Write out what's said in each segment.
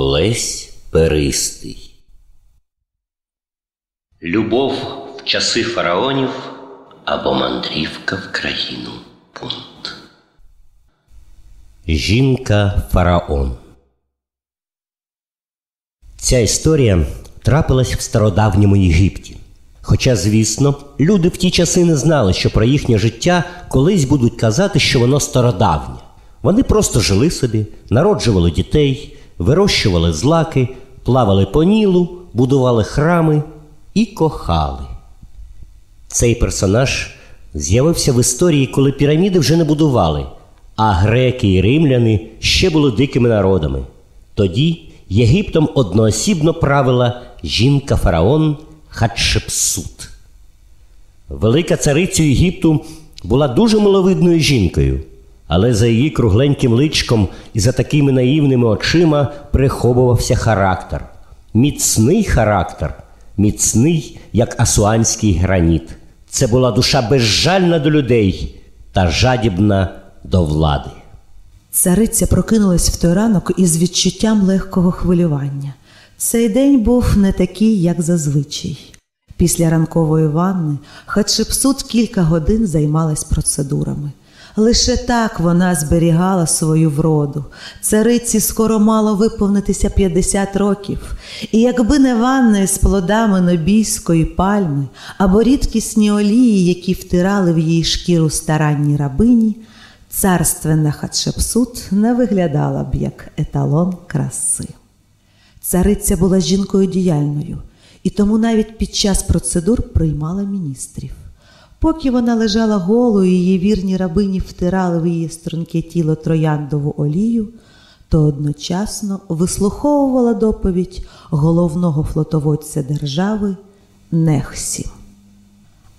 Лесь Перистий Любов в часи фараонів або мандрівка в країну пункт. Жінка Фараон. Ця історія трапилась в стародавньому Єгипті. Хоча, звісно, люди в ті часи не знали, що про їхнє життя колись будуть казати, що воно стародавнє. Вони просто жили собі, народжували дітей, вирощували злаки, плавали по нілу, будували храми і кохали. Цей персонаж з'явився в історії, коли піраміди вже не будували, а греки і римляни ще були дикими народами. Тоді Єгиптом одноосібно правила жінка фараон Хатшепсут. Велика цариця Єгипту була дуже миловидною жінкою, але за її кругленьким личком і за такими наївними очима приховувався характер. Міцний характер, міцний, як асуанський граніт. Це була душа безжальна до людей та жадібна до влади. Цариця прокинулась в той ранок із відчуттям легкого хвилювання. Цей день був не такий, як зазвичай. Після ранкової ванни Хатшепсут кілька годин займалась процедурами. Лише так вона зберігала свою вроду. Цариці скоро мало виповнитися 50 років, і якби не ванни з плодами нобійської пальми або рідкісні олії, які втирали в її шкіру старанні рабині, царственна Хатшепсут не виглядала б як еталон краси. Цариця була жінкою діяльною, і тому навіть під час процедур приймала міністрів. Поки вона лежала голою, її вірні рабині втирали в її струнке тіло трояндову олію, то одночасно вислуховувала доповідь головного флотоводця держави Нехсі.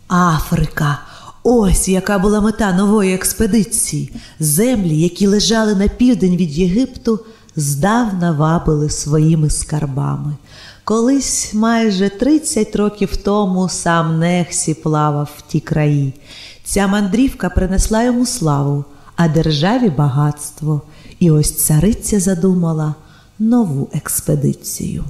Африка. Ось яка була мета нової експедиції. Землі, які лежали на південь від Єгипту, здавна вабили своїми скарбами. Колись майже 30 років тому сам Нехсі плавав в ті краї. Ця мандрівка принесла йому славу, а державі багатство. І ось цариця задумала нову експедицію.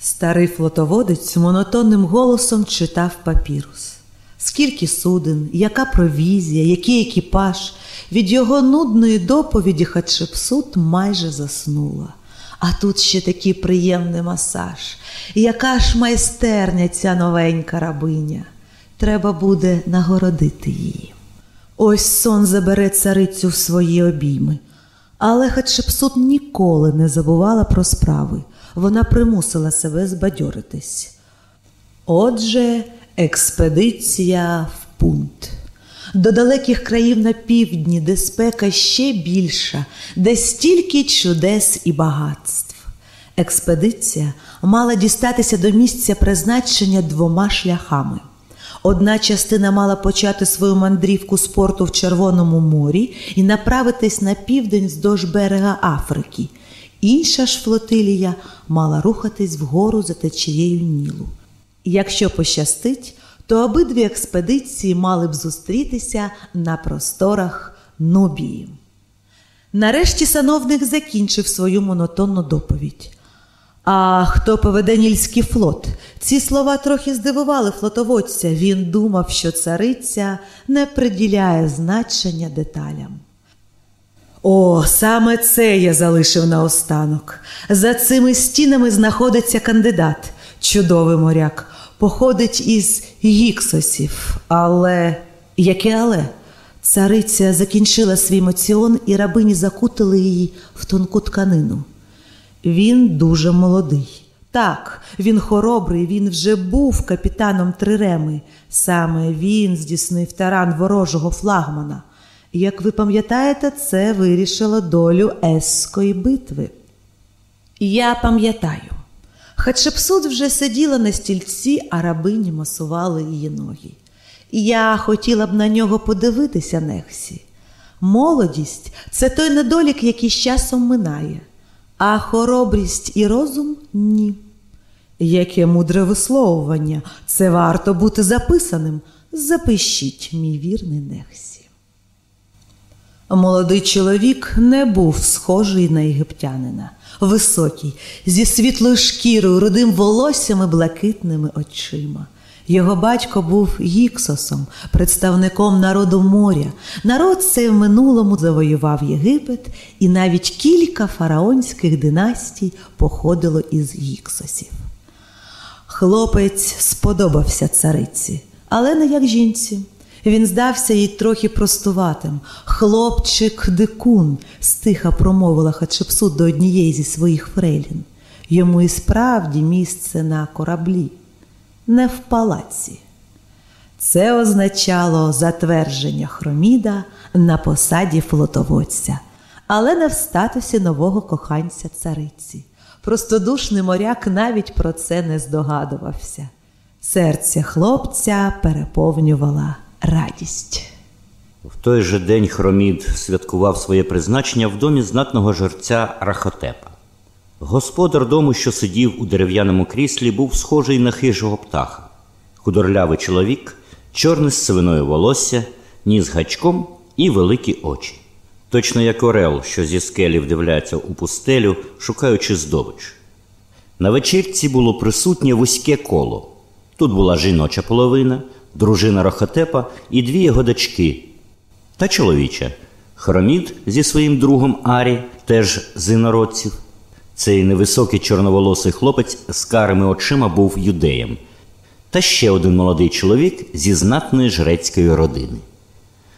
Старий флотоводець монотонним голосом читав папірус. Скільки суден, яка провізія, який екіпаж, від його нудної доповіді Хатшепсут майже заснула. А тут ще такий приємний масаж. Яка ж майстерня ця новенька рабиня. Треба буде нагородити її. Ось сон забере царицю в свої обійми. Але Хатшепсут ніколи не забувала про справи. Вона примусила себе збадьоритись. Отже, експедиція в пункт. До далеких країв на півдні, де спека ще більша, де стільки чудес і багатств. Експедиція мала дістатися до місця призначення двома шляхами. Одна частина мала почати свою мандрівку з порту в Червоному морі і направитись на південь вздовж берега Африки. Інша ж флотилія мала рухатись вгору за течією Нілу. Якщо пощастить, то обидві експедиції мали б зустрітися на просторах Нубії. Нарешті сановник закінчив свою монотонну доповідь. А хто поведе нільський флот? Ці слова трохи здивували флотоводця. Він думав, що цариця не приділяє значення деталям. О, саме це я залишив наостанок. За цими стінами знаходиться кандидат, чудовий моряк, походить із гіксосів. Але яке але? Цариця закінчила свій моціон, і рабині закутили її в тонку тканину. Він дуже молодий. Так, він хоробрий, він вже був капітаном Триреми. Саме він здійснив таран ворожого флагмана. Як ви пам'ятаєте, це вирішило долю Есської битви. Я пам'ятаю. Хатшепсут вже сиділа на стільці, а рабині масували її ноги. Я хотіла б на нього подивитися, Нехсі. Молодість це той недолік, який з часом минає, а хоробрість і розум ні. Яке мудре висловування, це варто бути записаним. Запишіть, мій вірний Нехсі. Молодий чоловік не був схожий на єгиптянина. Високий, зі світлою шкірою, рудим волоссям і блакитними очима. Його батько був Гіксосом, представником народу моря. Народ цей в минулому завоював Єгипет, і навіть кілька фараонських династій походило із Гіксосів. Хлопець сподобався цариці, але не як жінці. Він здався їй трохи простуватим. Хлопчик дикун, стиха промовила Хатшепсут до однієї зі своїх фрейлін. Йому і справді місце на кораблі, не в палаці. Це означало затвердження Хроміда на посаді флотоводця, але не в статусі нового коханця цариці. Простодушний моряк навіть про це не здогадувався. Серце хлопця переповнювала радість. В той же день Хромід святкував своє призначення в домі знатного жерця Рахотепа. Господар дому, що сидів у дерев'яному кріслі, був схожий на хижого птаха. Худорлявий чоловік, чорне з сивиною волосся, ніс гачком і великі очі. Точно як орел, що зі скелі вдивляється у пустелю, шукаючи здобич. На вечірці було присутнє вузьке коло. Тут була жіноча половина, дружина Рахотепа і дві його дочки. Та чоловіча Хромід зі своїм другом Арі, теж з інородців. Цей невисокий чорноволосий хлопець з карими очима був юдеєм, та ще один молодий чоловік зі знатної жрецької родини.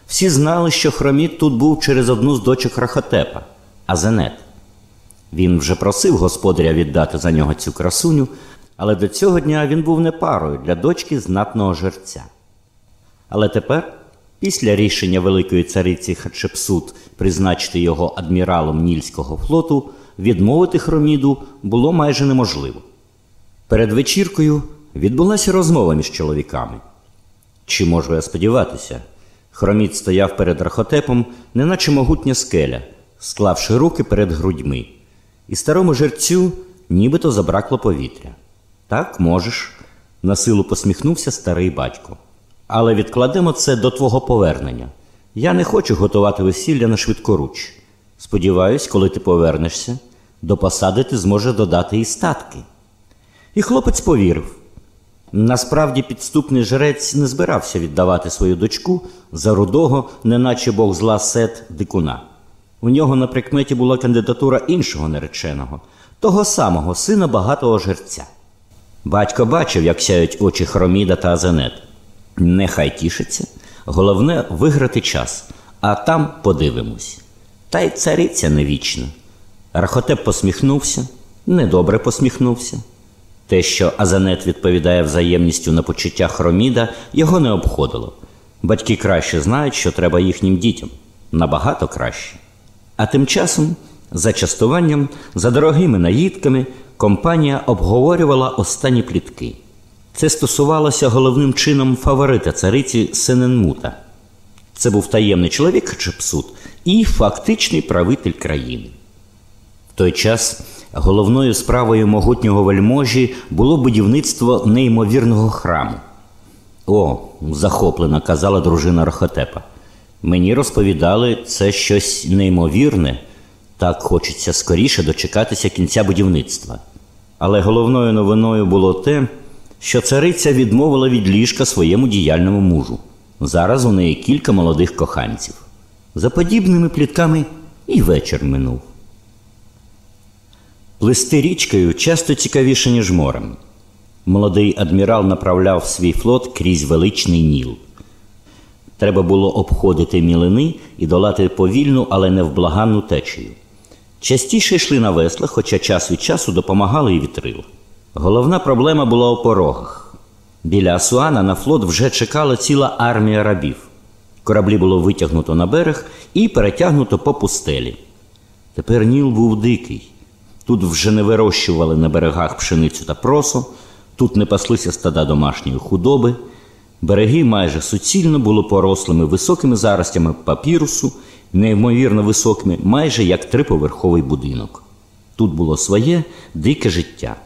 Всі знали, що Хромід тут був через одну з дочок Рахотепа Азенет. Він вже просив господаря віддати за нього цю красуню, але до цього дня він був не парою для дочки знатного жерця. Але тепер, після рішення великої цариці Хатшепсут призначити його адміралом Нільського флоту, відмовити Хроміду було майже неможливо. Перед вечіркою відбулася розмова між чоловіками. Чи можу я сподіватися? Хромід стояв перед рахотепом, неначе могутня скеля, склавши руки перед грудьми, і старому жерцю нібито забракло повітря. Так, можеш, насилу посміхнувся старий батько. Але відкладемо це до твого повернення. Я не хочу готувати весілля на швидкоруч. Сподіваюсь, коли ти повернешся, до посади ти зможеш додати і статки. І хлопець повірив. Насправді підступний жрець не збирався віддавати свою дочку за рудого, неначе бог зла сет дикуна. У нього на прикметі була кандидатура іншого нареченого, того самого сина багатого жерця. Батько бачив, як сяють очі Хроміда та Азенет. Нехай тішиться, головне виграти час, а там подивимось. Та й цариця не вічна. Рахотеп посміхнувся, недобре посміхнувся. Те, що Азанет відповідає взаємністю на почуття Хроміда, його не обходило. Батьки краще знають, що треба їхнім дітям набагато краще. А тим часом, за частуванням, за дорогими наїдками, компанія обговорювала останні плітки. Це стосувалося головним чином фаворита цариці Сененмута. Це був таємний чоловік Хачепсут і фактичний правитель країни. В той час головною справою могутнього вельможі було будівництво неймовірного храму. О, захоплено казала дружина Рахотепа. Мені розповідали це щось неймовірне, так хочеться скоріше дочекатися кінця будівництва. Але головною новиною було те, що цариця відмовила від ліжка своєму діяльному мужу. Зараз у неї кілька молодих коханців. За подібними плітками і вечір минув. Плисти річкою часто цікавіше, ніж морем. Молодий адмірал направляв свій флот крізь величний Ніл. Треба було обходити мілини і долати повільну, але невблаганну течію. Частіше йшли на веслах, хоча час від часу допомагали і вітрило. Головна проблема була у порогах. Біля Асуана на флот вже чекала ціла армія рабів. Кораблі було витягнуто на берег і перетягнуто по пустелі. Тепер Ніл був дикий. Тут вже не вирощували на берегах пшеницю та просо, тут не паслися стада домашньої худоби. Береги майже суцільно були порослими високими заростями папірусу, неймовірно високими, майже як триповерховий будинок. Тут було своє дике життя.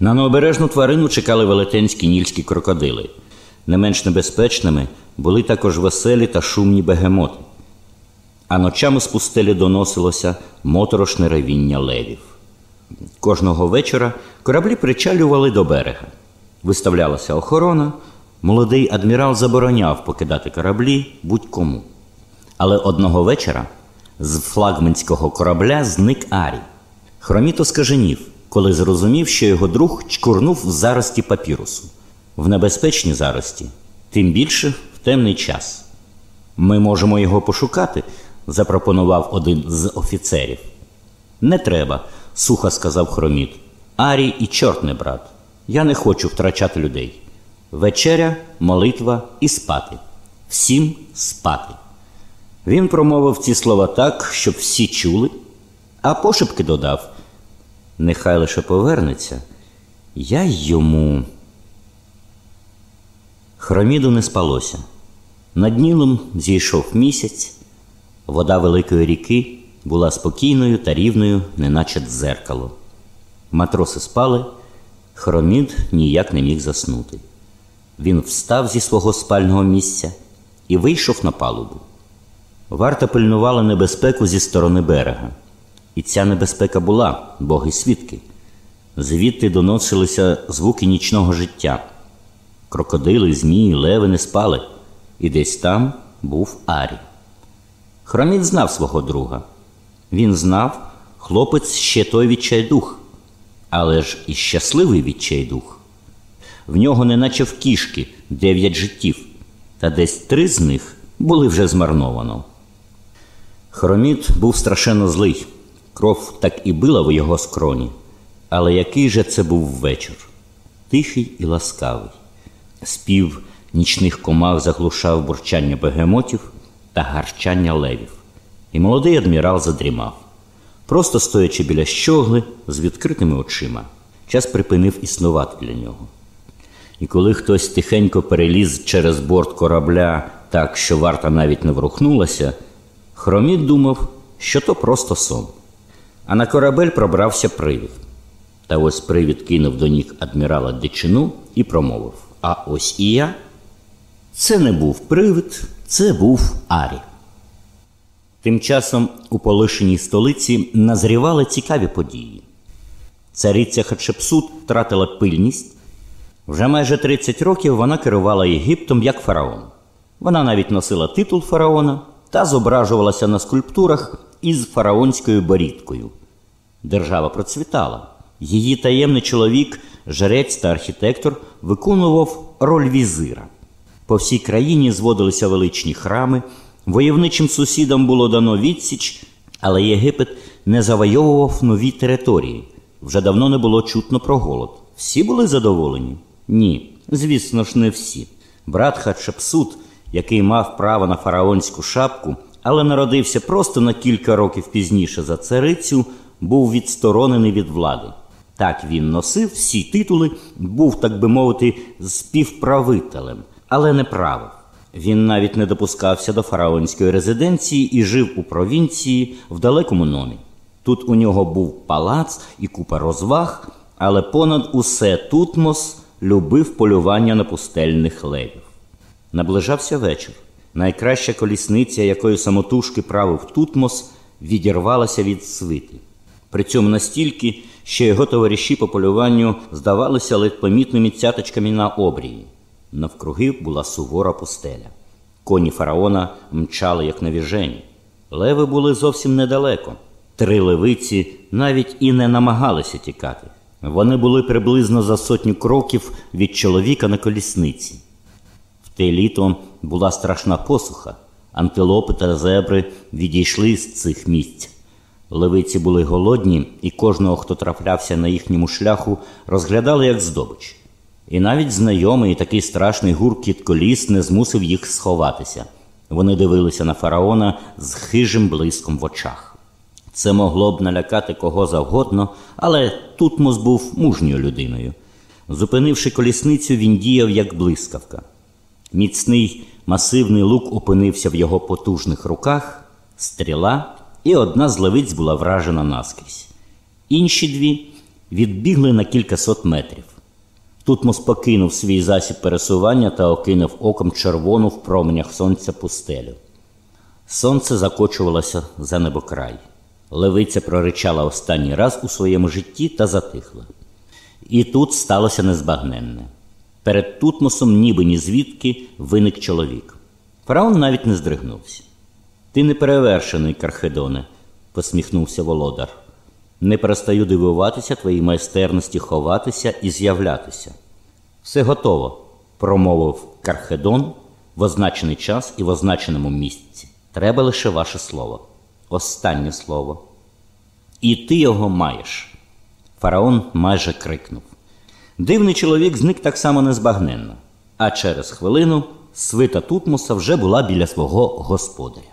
На необережну тварину чекали велетенські нільські крокодили. Не менш небезпечними були також веселі та шумні бегемоти. а ночами з пустелі доносилося моторошне ревіння левів. Кожного вечора кораблі причалювали до берега. Виставлялася охорона, молодий адмірал забороняв покидати кораблі будь-кому. Але одного вечора з флагманського корабля зник Арі. Хроміто скаженів, коли зрозумів, що його друг чкурнув в зарості папірусу. В небезпечні зарості, тим більше в темний час. Ми можемо його пошукати, запропонував один з офіцерів. Не треба, сухо сказав Хроміт. Арій і чорт не брат. Я не хочу втрачати людей. Вечеря, молитва і спати. Всім спати. Він промовив ці слова так, щоб всі чули, а пошепки додав: Нехай лише повернеться, я йому. Хроміду не спалося. Над Нілом зійшов місяць, вода великої ріки була спокійною та рівною, неначе дзеркало. Матроси спали, хромід ніяк не міг заснути. Він встав зі свого спального місця і вийшов на палубу. Варта пильнувала небезпеку зі сторони берега. І ця небезпека була, боги свідки. Звідти доносилися звуки нічного життя. Крокодили, змії, леви не спали, і десь там був Арі. Хроміт знав свого друга. Він знав, хлопець ще той відчайдух, але ж і щасливий відчайдух. В нього, неначе в кішки, дев'ять життів, та десь три з них були вже змарновано. Хроміт був страшенно злий, кров так і била в його скроні. Але який же це був вечір? Тихий і ласкавий. Спів нічних комах заглушав бурчання бегемотів та гарчання левів. І молодий адмірал задрімав, просто стоячи біля щогли з відкритими очима. Час припинив існувати для нього. І коли хтось тихенько переліз через борт корабля так, що варта навіть не врухнулася, Хроміт думав, що то просто сон. А на корабель пробрався привід. Та ось привід кинув до ніг адмірала дичину і промовив: А ось і я. Це не був привид, це був Арі. Тим часом у полишеній столиці назрівали цікаві події. Цариця Хатшепсут втратила пильність. Вже майже 30 років вона керувала Єгиптом як фараон. Вона навіть носила титул фараона та зображувалася на скульптурах із фараонською борідкою. Держава процвітала. Її таємний чоловік, жрець та архітектор, виконував роль візира. По всій країні зводилися величні храми, войовничим сусідам було дано відсіч, але Єгипет не завойовував нові території. Вже давно не було чутно про голод. Всі були задоволені? Ні, звісно ж, не всі. Брат Хатшепсут, який мав право на фараонську шапку, але народився просто на кілька років пізніше за царицю, був відсторонений від влади. Так він носив всі титули, був, так би мовити, співправителем, але не правив. Він навіть не допускався до фараонської резиденції і жив у провінції в далекому номі. Тут у нього був палац і купа розваг, але понад усе Тутмос любив полювання на пустельних левів. Наближався вечір. Найкраща колісниця, якою самотужки правив Тутмос, відірвалася від свити. При цьому настільки, що його товариші по полюванню здавалися ледь помітними цяточками на обрії. Навкруги була сувора пустеля. Коні фараона мчали, як навіжені. Леви були зовсім недалеко. Три левиці навіть і не намагалися тікати. Вони були приблизно за сотню кроків від чоловіка на колісниці. Те літо була страшна посуха. Антилопи та зебри відійшли з цих місць. Левиці були голодні, і кожного, хто траплявся на їхньому шляху, розглядали як здобич. І навіть знайомий такий страшний гуркіт коліс не змусив їх сховатися. Вони дивилися на фараона з хижим блиском в очах. Це могло б налякати кого завгодно, але Тутмос був мужньою людиною. Зупинивши колісницю, він діяв як блискавка. Міцний масивний лук опинився в його потужних руках, стріла, і одна з левиць була вражена наскрізь. Інші дві відбігли на кількасот метрів. Тутмос покинув свій засіб пересування та окинув оком червону в променях сонця пустелю. Сонце закочувалося за небокрай. Левиця проричала останній раз у своєму житті та затихла. І тут сталося незбагненне. Перед Тутмосом, ніби ні звідки, виник чоловік. Фараон навіть не здригнувся. Ти не перевершений, Кархедоне, посміхнувся володар. Не перестаю дивуватися твоїй майстерності ховатися і з'являтися. Все готово, промовив Кархедон в означений час і в означеному місці. Треба лише ваше слово. Останнє слово. І ти його маєш. Фараон майже крикнув. Дивний чоловік зник так само незбагненно, а через хвилину свита Тутмоса вже була біля свого господаря.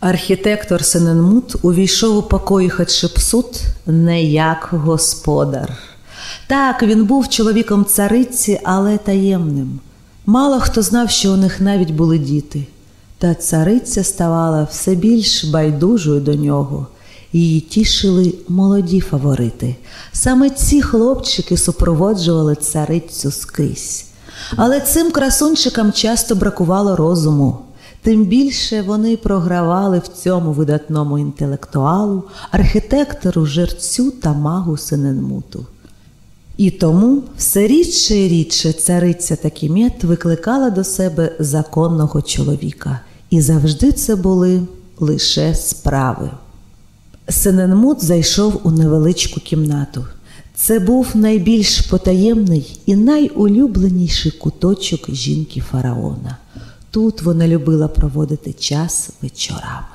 Архітектор Сененмут увійшов у покої Хатшепсут не як господар. Так, він був чоловіком цариці, але таємним. Мало хто знав, що у них навіть були діти. Та цариця ставала все більш байдужою до нього. Її тішили молоді фаворити. Саме ці хлопчики супроводжували царицю скрізь. Але цим красунчикам часто бракувало розуму. Тим більше вони програвали в цьому видатному інтелектуалу, архітектору, жерцю та магу Сененмуту. І тому все рідше і рідше цариця Такімет викликала до себе законного чоловіка, і завжди це були лише справи. Сененмут зайшов у невеличку кімнату. Це був найбільш потаємний і найулюбленіший куточок жінки фараона. Тут вона любила проводити час вечорами.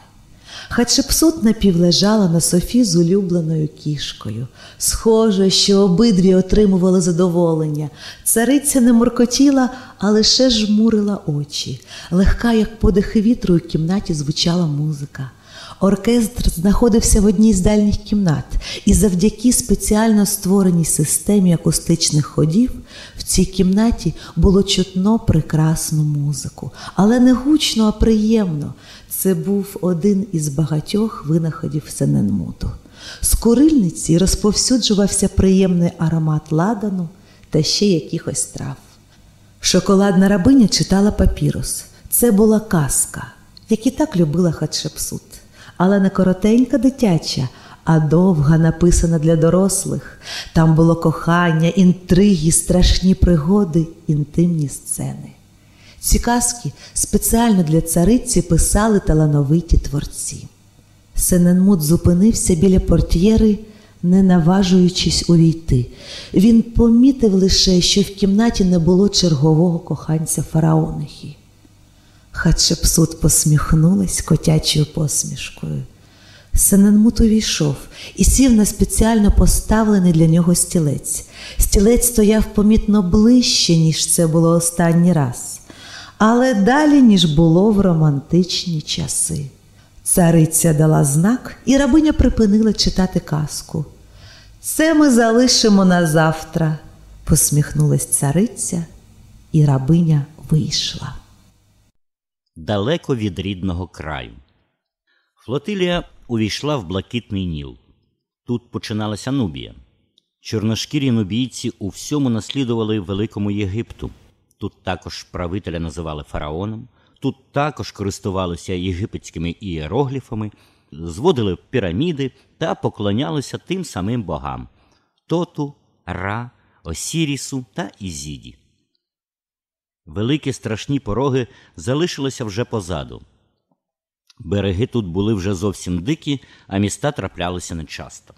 Хатшепсут напівлежала на софі з улюбленою кішкою. Схоже, що обидві отримували задоволення. Цариця не моркотіла, а лише жмурила очі. Легка, як подих вітру, у кімнаті звучала музика. Оркестр знаходився в одній з дальніх кімнат, і завдяки спеціально створеній системі акустичних ходів в цій кімнаті було чутно прекрасну музику, але не гучно, а приємно. Це був один із багатьох винаходів Сененмуту. З курильниці розповсюджувався приємний аромат ладану та ще якихось трав. Шоколадна рабиня читала папірус. Це була казка, як і так любила Хатшепсут але не коротенька дитяча, а довга написана для дорослих. Там було кохання, інтриги, страшні пригоди, інтимні сцени. Ці казки спеціально для цариці писали талановиті творці. Сененмут зупинився біля портьєри, не наважуючись увійти. Він помітив лише, що в кімнаті не було чергового коханця фараонихи. Хатшепсут посміхнулась котячою посмішкою. Сененмут увійшов і сів на спеціально поставлений для нього стілець. Стілець стояв помітно ближче, ніж це було останній раз, але далі, ніж було в романтичні часи. Цариця дала знак, і рабиня припинила читати казку. Це ми залишимо на завтра, посміхнулась цариця, і рабиня вийшла далеко від рідного краю. Флотилія увійшла в блакитний Ніл. Тут починалася Нубія. Чорношкірі нубійці у всьому наслідували Великому Єгипту. Тут також правителя називали фараоном, тут також користувалися єгипетськими ієрогліфами, зводили піраміди та поклонялися тим самим богам Тоту, Ра, Осірісу та Ізіді. Великі страшні пороги залишилися вже позаду. Береги тут були вже зовсім дикі, а міста траплялися нечасто.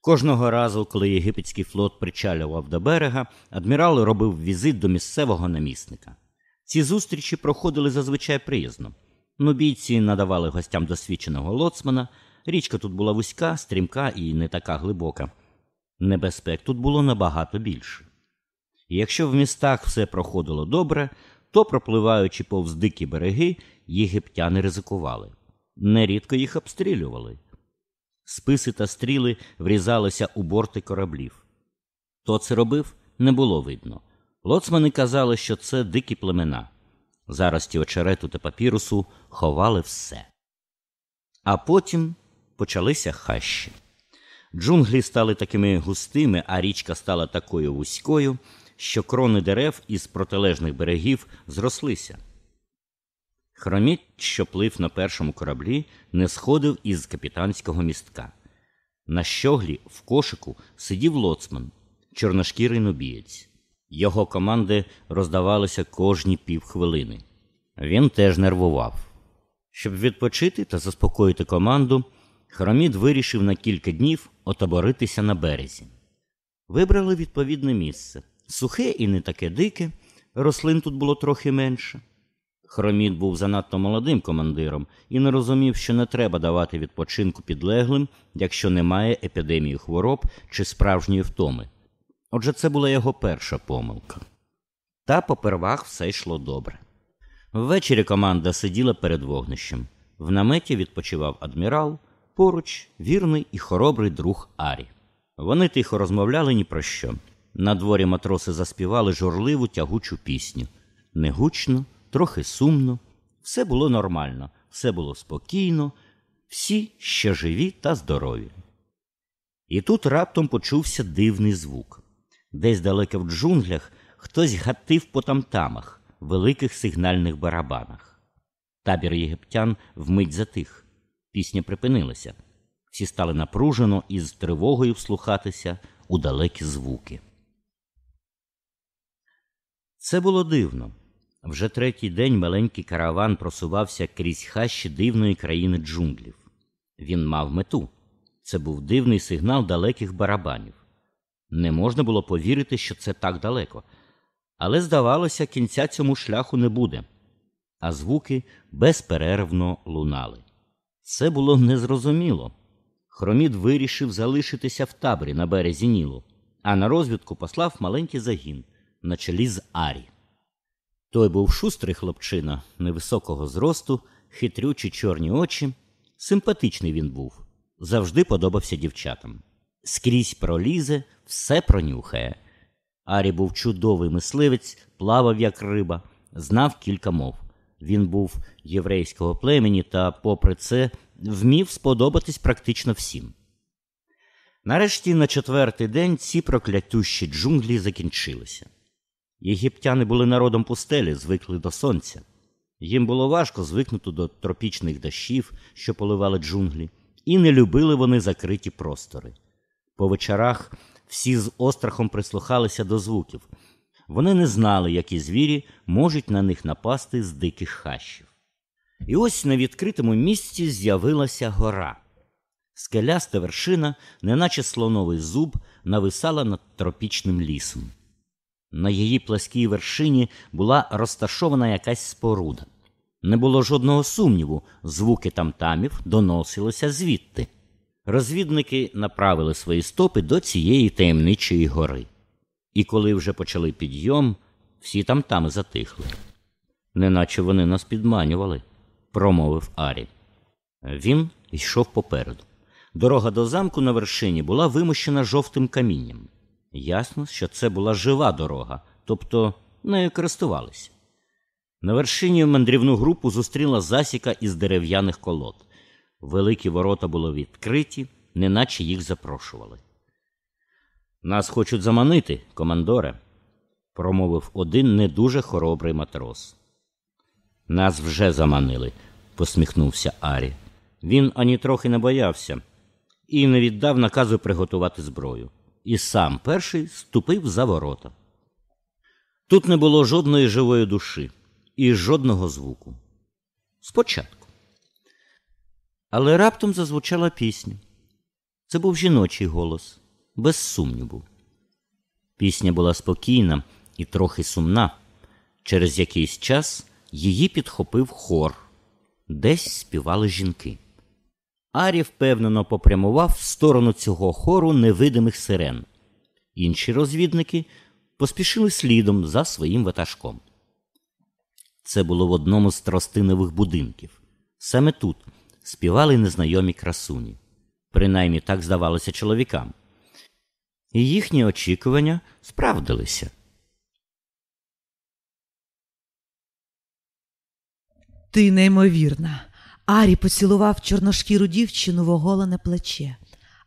Кожного разу, коли єгипетський флот причалював до берега, адмірал робив візит до місцевого намісника. Ці зустрічі проходили зазвичай приязно. Нубійці надавали гостям досвідченого лоцмана, річка тут була вузька, стрімка і не така глибока. Небезпек тут було набагато більше. І якщо в містах все проходило добре, то, пропливаючи повз дикі береги, єгиптяни ризикували. Нерідко їх обстрілювали. Списи та стріли врізалися у борти кораблів. Хто це робив, не було видно. Лоцмани казали, що це дикі племена. Зарості очерету та папірусу ховали все. А потім почалися хащі. Джунглі стали такими густими, а річка стала такою вузькою що крони дерев із протилежних берегів зрослися. Хроміт, що плив на першому кораблі, не сходив із капітанського містка. На щоглі в кошику сидів лоцман, чорношкірий нубієць. Його команди роздавалися кожні півхвилини. Він теж нервував. Щоб відпочити та заспокоїти команду, Хроміт вирішив на кілька днів отоборитися на березі. Вибрали відповідне місце сухе і не таке дике, рослин тут було трохи менше. Хроміт був занадто молодим командиром і не розумів, що не треба давати відпочинку підлеглим, якщо немає епідемії хвороб чи справжньої втоми. Отже, це була його перша помилка. Та попервах все йшло добре. Ввечері команда сиділа перед вогнищем. В наметі відпочивав адмірал, поруч вірний і хоробрий друг Арі. Вони тихо розмовляли ні про що. На дворі матроси заспівали журливу тягучу пісню. Негучно, трохи сумно. Все було нормально, все було спокійно, всі ще живі та здорові. І тут раптом почувся дивний звук. Десь далеко в джунглях хтось гатив по тамтамах, великих сигнальних барабанах. Табір єгиптян вмить затих. Пісня припинилася. Всі стали напружено і з тривогою вслухатися у далекі звуки. Це було дивно. Вже третій день маленький караван просувався крізь хащі дивної країни джунглів. Він мав мету. Це був дивний сигнал далеких барабанів. Не можна було повірити, що це так далеко. Але, здавалося, кінця цьому шляху не буде, а звуки безперервно лунали. Це було незрозуміло. Хромід вирішив залишитися в таборі на березі Нілу, а на розвідку послав маленький загін на чолі з Арі. Той був шустрий хлопчина, невисокого зросту, хитрючі чорні очі. Симпатичний він був, завжди подобався дівчатам. Скрізь пролізе, все пронюхає. Арі був чудовий мисливець, плавав як риба, знав кілька мов. Він був єврейського племені та, попри це, вмів сподобатись практично всім. Нарешті на четвертий день ці проклятющі джунглі закінчилися. Єгиптяни були народом пустелі, звикли до сонця. Їм було важко звикнути до тропічних дощів, що поливали джунглі, і не любили вони закриті простори. По вечорах всі з острахом прислухалися до звуків. Вони не знали, які звірі можуть на них напасти з диких хащів. І ось на відкритому місці з'явилася гора. Скеляста вершина, неначе слоновий зуб, нависала над тропічним лісом. На її пласкій вершині була розташована якась споруда. Не було жодного сумніву, звуки тамтамів доносилися звідти. Розвідники направили свої стопи до цієї таємничої гори. І коли вже почали підйом, всі тамтами затихли. Неначе вони нас підманювали, промовив Арі. Він йшов попереду. Дорога до замку на вершині була вимощена жовтим камінням. Ясно, що це була жива дорога, тобто нею користувалися. На вершині мандрівну групу зустріла засіка із дерев'яних колод. Великі ворота були відкриті, неначе їх запрошували. Нас хочуть заманити, командоре, промовив один не дуже хоробрий матрос. Нас вже заманили, посміхнувся Арі. Він ані трохи не боявся і не віддав наказу приготувати зброю. І сам перший ступив за ворота. Тут не було жодної живої душі і жодного звуку. Спочатку. Але раптом зазвучала пісня. Це був жіночий голос, без сумніву. Пісня була спокійна і трохи сумна. Через якийсь час її підхопив хор, десь співали жінки. Арі впевнено попрямував в сторону цього хору невидимих сирен. Інші розвідники поспішили слідом за своїм ватажком. Це було в одному з тростинових будинків. Саме тут співали незнайомі красуні. Принаймні так здавалося чоловікам. І їхні очікування справдилися. Ти неймовірна. Арі поцілував чорношкіру дівчину в оголене плече.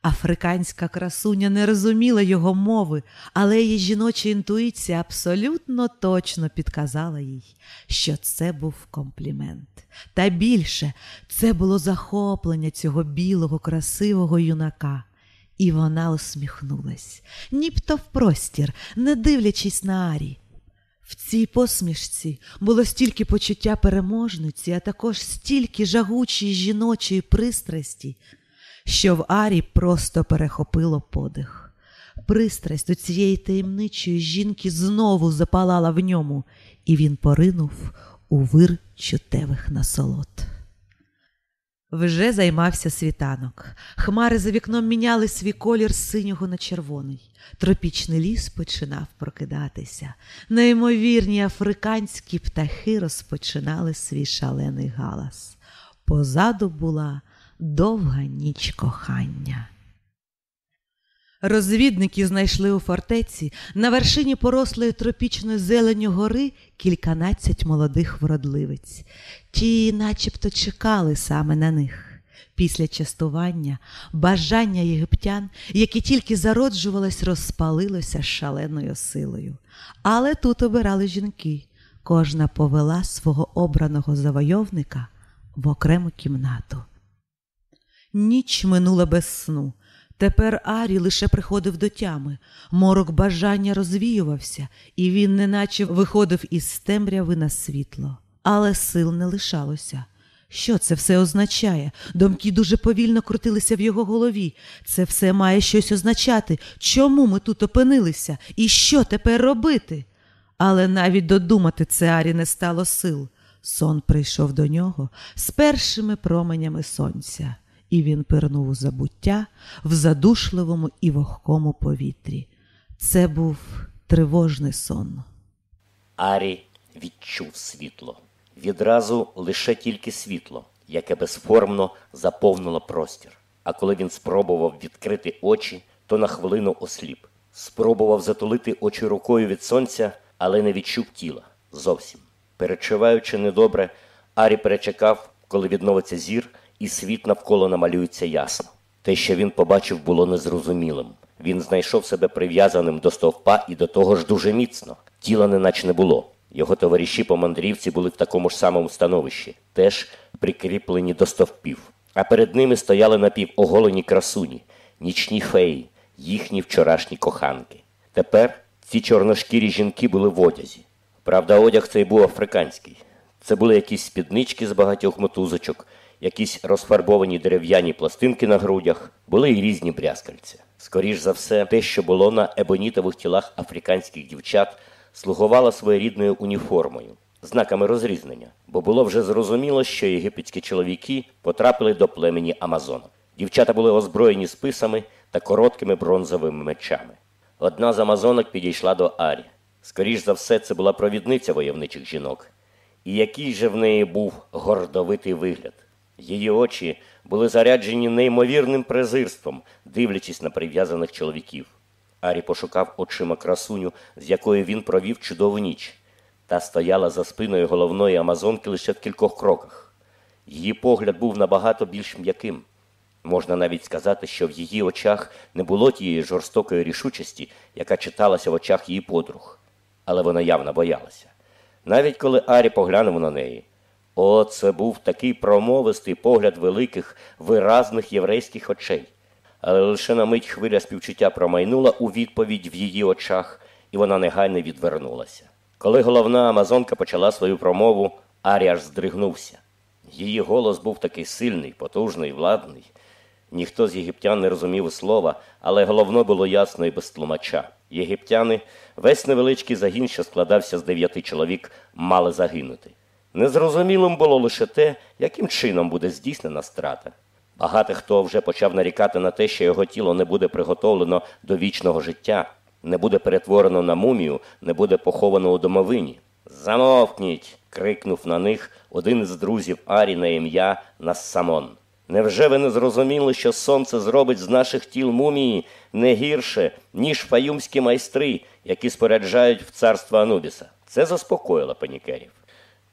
Африканська красуня не розуміла його мови, але її жіноча інтуїція абсолютно точно підказала їй, що це був комплімент. Та більше це було захоплення цього білого, красивого юнака. І вона усміхнулась, нібто в простір, не дивлячись на Арі. В цій посмішці було стільки почуття переможниці, а також стільки жагучої жіночої пристрасті, що в Арі просто перехопило подих. Пристрасть до цієї таємничої жінки знову запалала в ньому, і він поринув у вир чутевих насолод. Вже займався світанок. Хмари за вікном міняли свій колір з синього на червоний. Тропічний ліс починав прокидатися. Неймовірні африканські птахи розпочинали свій шалений галас. Позаду була довга ніч кохання. Розвідники знайшли у фортеці на вершині порослої тропічною зеленю гори кільканадцять молодих вродливиць. Ті начебто чекали саме на них. Після частування бажання єгиптян, яке тільки зароджувалось, розпалилося шаленою силою. Але тут обирали жінки. Кожна повела свого обраного завойовника в окрему кімнату. Ніч минула без сну. Тепер Арі лише приходив до тями. Морок бажання розвіювався, і він неначе виходив із темряви на світло. Але сил не лишалося. Що це все означає? Думки дуже повільно крутилися в його голові. Це все має щось означати. Чому ми тут опинилися? І що тепер робити? Але навіть додумати це Арі не стало сил. Сон прийшов до нього з першими променями сонця, і він пирнув у забуття в задушливому і вогкому повітрі. Це був тривожний сон. Арі відчув світло. Відразу лише тільки світло, яке безформно заповнило простір. А коли він спробував відкрити очі, то на хвилину осліп. Спробував затулити очі рукою від сонця, але не відчув тіла зовсім. Перечуваючи недобре, Арі перечекав, коли відновиться зір, і світ навколо намалюється ясно. Те, що він побачив, було незрозумілим. Він знайшов себе прив'язаним до стовпа і до того ж дуже міцно. Тіла неначе не було. Його товариші по мандрівці були в такому ж самому становищі, теж прикріплені до стовпів. А перед ними стояли напівоголені красуні, нічні феї, їхні вчорашні коханки. Тепер ці чорношкірі жінки були в одязі. Правда, одяг цей був африканський. Це були якісь спіднички з багатьох мотузочок, якісь розфарбовані дерев'яні пластинки на грудях, були й різні брязкальця. Скоріш за все, те, що було на ебонітових тілах африканських дівчат, слугувало своєрідною уніформою, знаками розрізнення, бо було вже зрозуміло, що єгипетські чоловіки потрапили до племені Амазона. Дівчата були озброєні списами та короткими бронзовими мечами. Одна з амазонок підійшла до Арі. Скоріш за все, це була провідниця войовничих жінок. І який же в неї був гордовитий вигляд. Її очі були заряджені неймовірним презирством, дивлячись на прив'язаних чоловіків. Арі пошукав очима красуню, з якою він провів чудову ніч, та стояла за спиною головної амазонки лише в кількох кроках. Її погляд був набагато більш м'яким. Можна навіть сказати, що в її очах не було тієї жорстокої рішучості, яка читалася в очах її подруг, але вона явно боялася. Навіть коли Арі поглянув на неї, о, це був такий промовистий погляд великих, виразних єврейських очей. Але лише на мить хвиля співчуття промайнула у відповідь в її очах, і вона негайно відвернулася. Коли головна амазонка почала свою промову, Арі аж здригнувся. Її голос був такий сильний, потужний, владний. Ніхто з єгиптян не розумів слова, але головно було ясно і без тлумача. Єгиптяни, весь невеличкий загін, що складався з дев'яти чоловік, мали загинути. Незрозумілим було лише те, яким чином буде здійснена страта. Багато хто вже почав нарікати на те, що його тіло не буде приготовлено до вічного життя, не буде перетворено на мумію, не буде поховано у домовині. Замовкніть. крикнув на них один із друзів Арі на ім'я Нассамон. Невже ви не зрозуміли, що сонце зробить з наших тіл мумії не гірше, ніж фаюмські майстри, які споряджають в царство Анубіса? Це заспокоїло панікерів.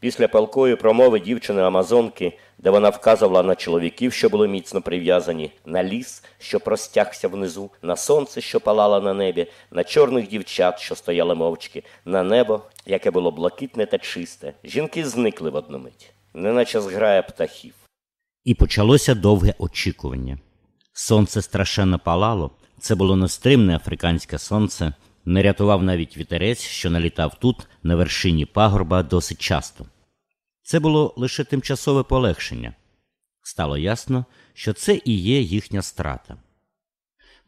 Після палкої промови дівчини Амазонки, де вона вказувала на чоловіків, що були міцно прив'язані, на ліс, що простягся внизу, на сонце, що палало на небі, на чорних дівчат, що стояли мовчки, на небо, яке було блакитне та чисте, жінки зникли в одну мить, неначе зграя птахів. І почалося довге очікування. Сонце страшенно палало, це було нестримне африканське сонце, не рятував навіть вітерець, що налітав тут, на вершині пагорба, досить часто. Це було лише тимчасове полегшення. Стало ясно, що це і є їхня страта.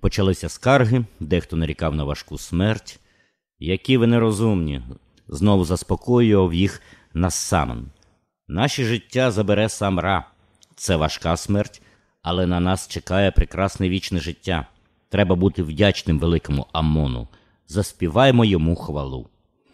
Почалися скарги, дехто нарікав на важку смерть. Які ви нерозумні, знову заспокоював їх Нассаман. Наші життя забере сам Ра. Це важка смерть, але на нас чекає прекрасне вічне життя. Треба бути вдячним великому Амону. Заспіваємо йому хвалу.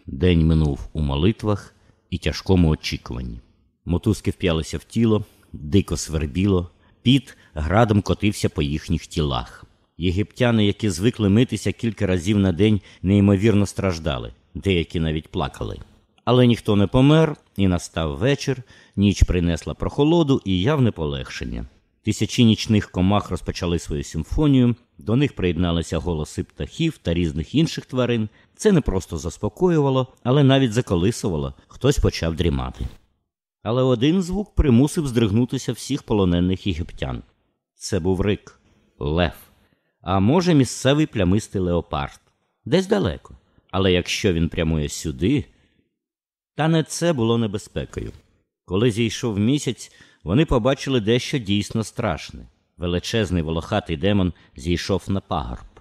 День минув у молитвах і тяжкому очікуванні. Мотузки вп'ялися в тіло, дико свербіло, піт градом котився по їхніх тілах. Єгиптяни, які звикли митися кілька разів на день, неймовірно страждали, деякі навіть плакали. Але ніхто не помер, і настав вечір, ніч принесла прохолоду і явне полегшення. Тисячі нічних комах розпочали свою симфонію, до них приєдналися голоси птахів та різних інших тварин. Це не просто заспокоювало, але навіть заколисувало, хтось почав дрімати. Але один звук примусив здригнутися всіх полонених єгиптян. Це був рик, лев, а може, місцевий плямистий леопард, десь далеко. Але якщо він прямує сюди, та не це було небезпекою. Коли зійшов місяць, вони побачили дещо дійсно страшне. Величезний волохатий демон зійшов на пагорб.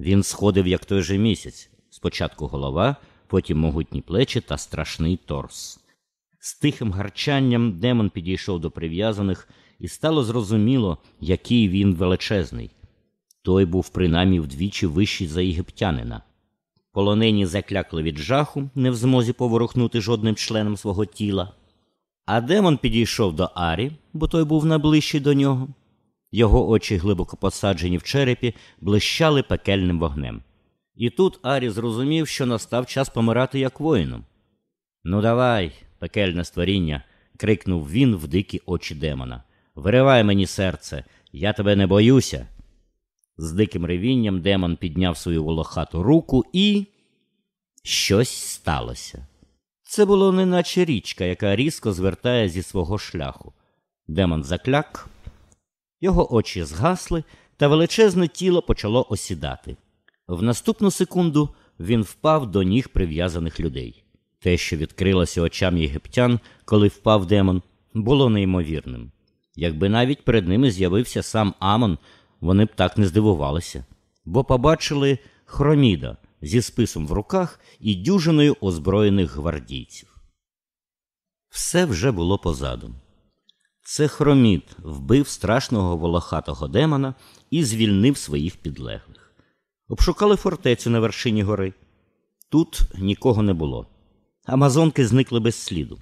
Він сходив, як той же місяць, спочатку голова, потім могутні плечі та страшний торс. З тихим гарчанням демон підійшов до прив'язаних, і стало зрозуміло, який він величезний. Той був принаймні вдвічі вищий за єгиптянина. Полонені заклякли від жаху, не в змозі поворухнути жодним членом свого тіла. А демон підійшов до Арі, бо той був найближчий до нього. Його очі, глибоко посаджені в черепі, блищали пекельним вогнем. І тут Арі зрозумів, що настав час помирати як воїном. Ну, давай, пекельне створіння, крикнув він в дикі очі демона. Виривай мені серце, я тебе не боюся. З диким ревінням демон підняв свою волохату руку і. Щось сталося. Це було неначе річка, яка різко звертає зі свого шляху. Демон закляк, його очі згасли, та величезне тіло почало осідати. В наступну секунду він впав до ніг прив'язаних людей. Те, що відкрилося очам єгиптян, коли впав демон, було неймовірним. Якби навіть перед ними з'явився сам Амон, вони б так не здивувалися, бо побачили хроміда зі списом в руках і дюжиною озброєних гвардійців. Все вже було позаду. Це хромід вбив страшного волохатого демона і звільнив своїх підлеглих. Обшукали фортецю на вершині гори. Тут нікого не було. Амазонки зникли без сліду.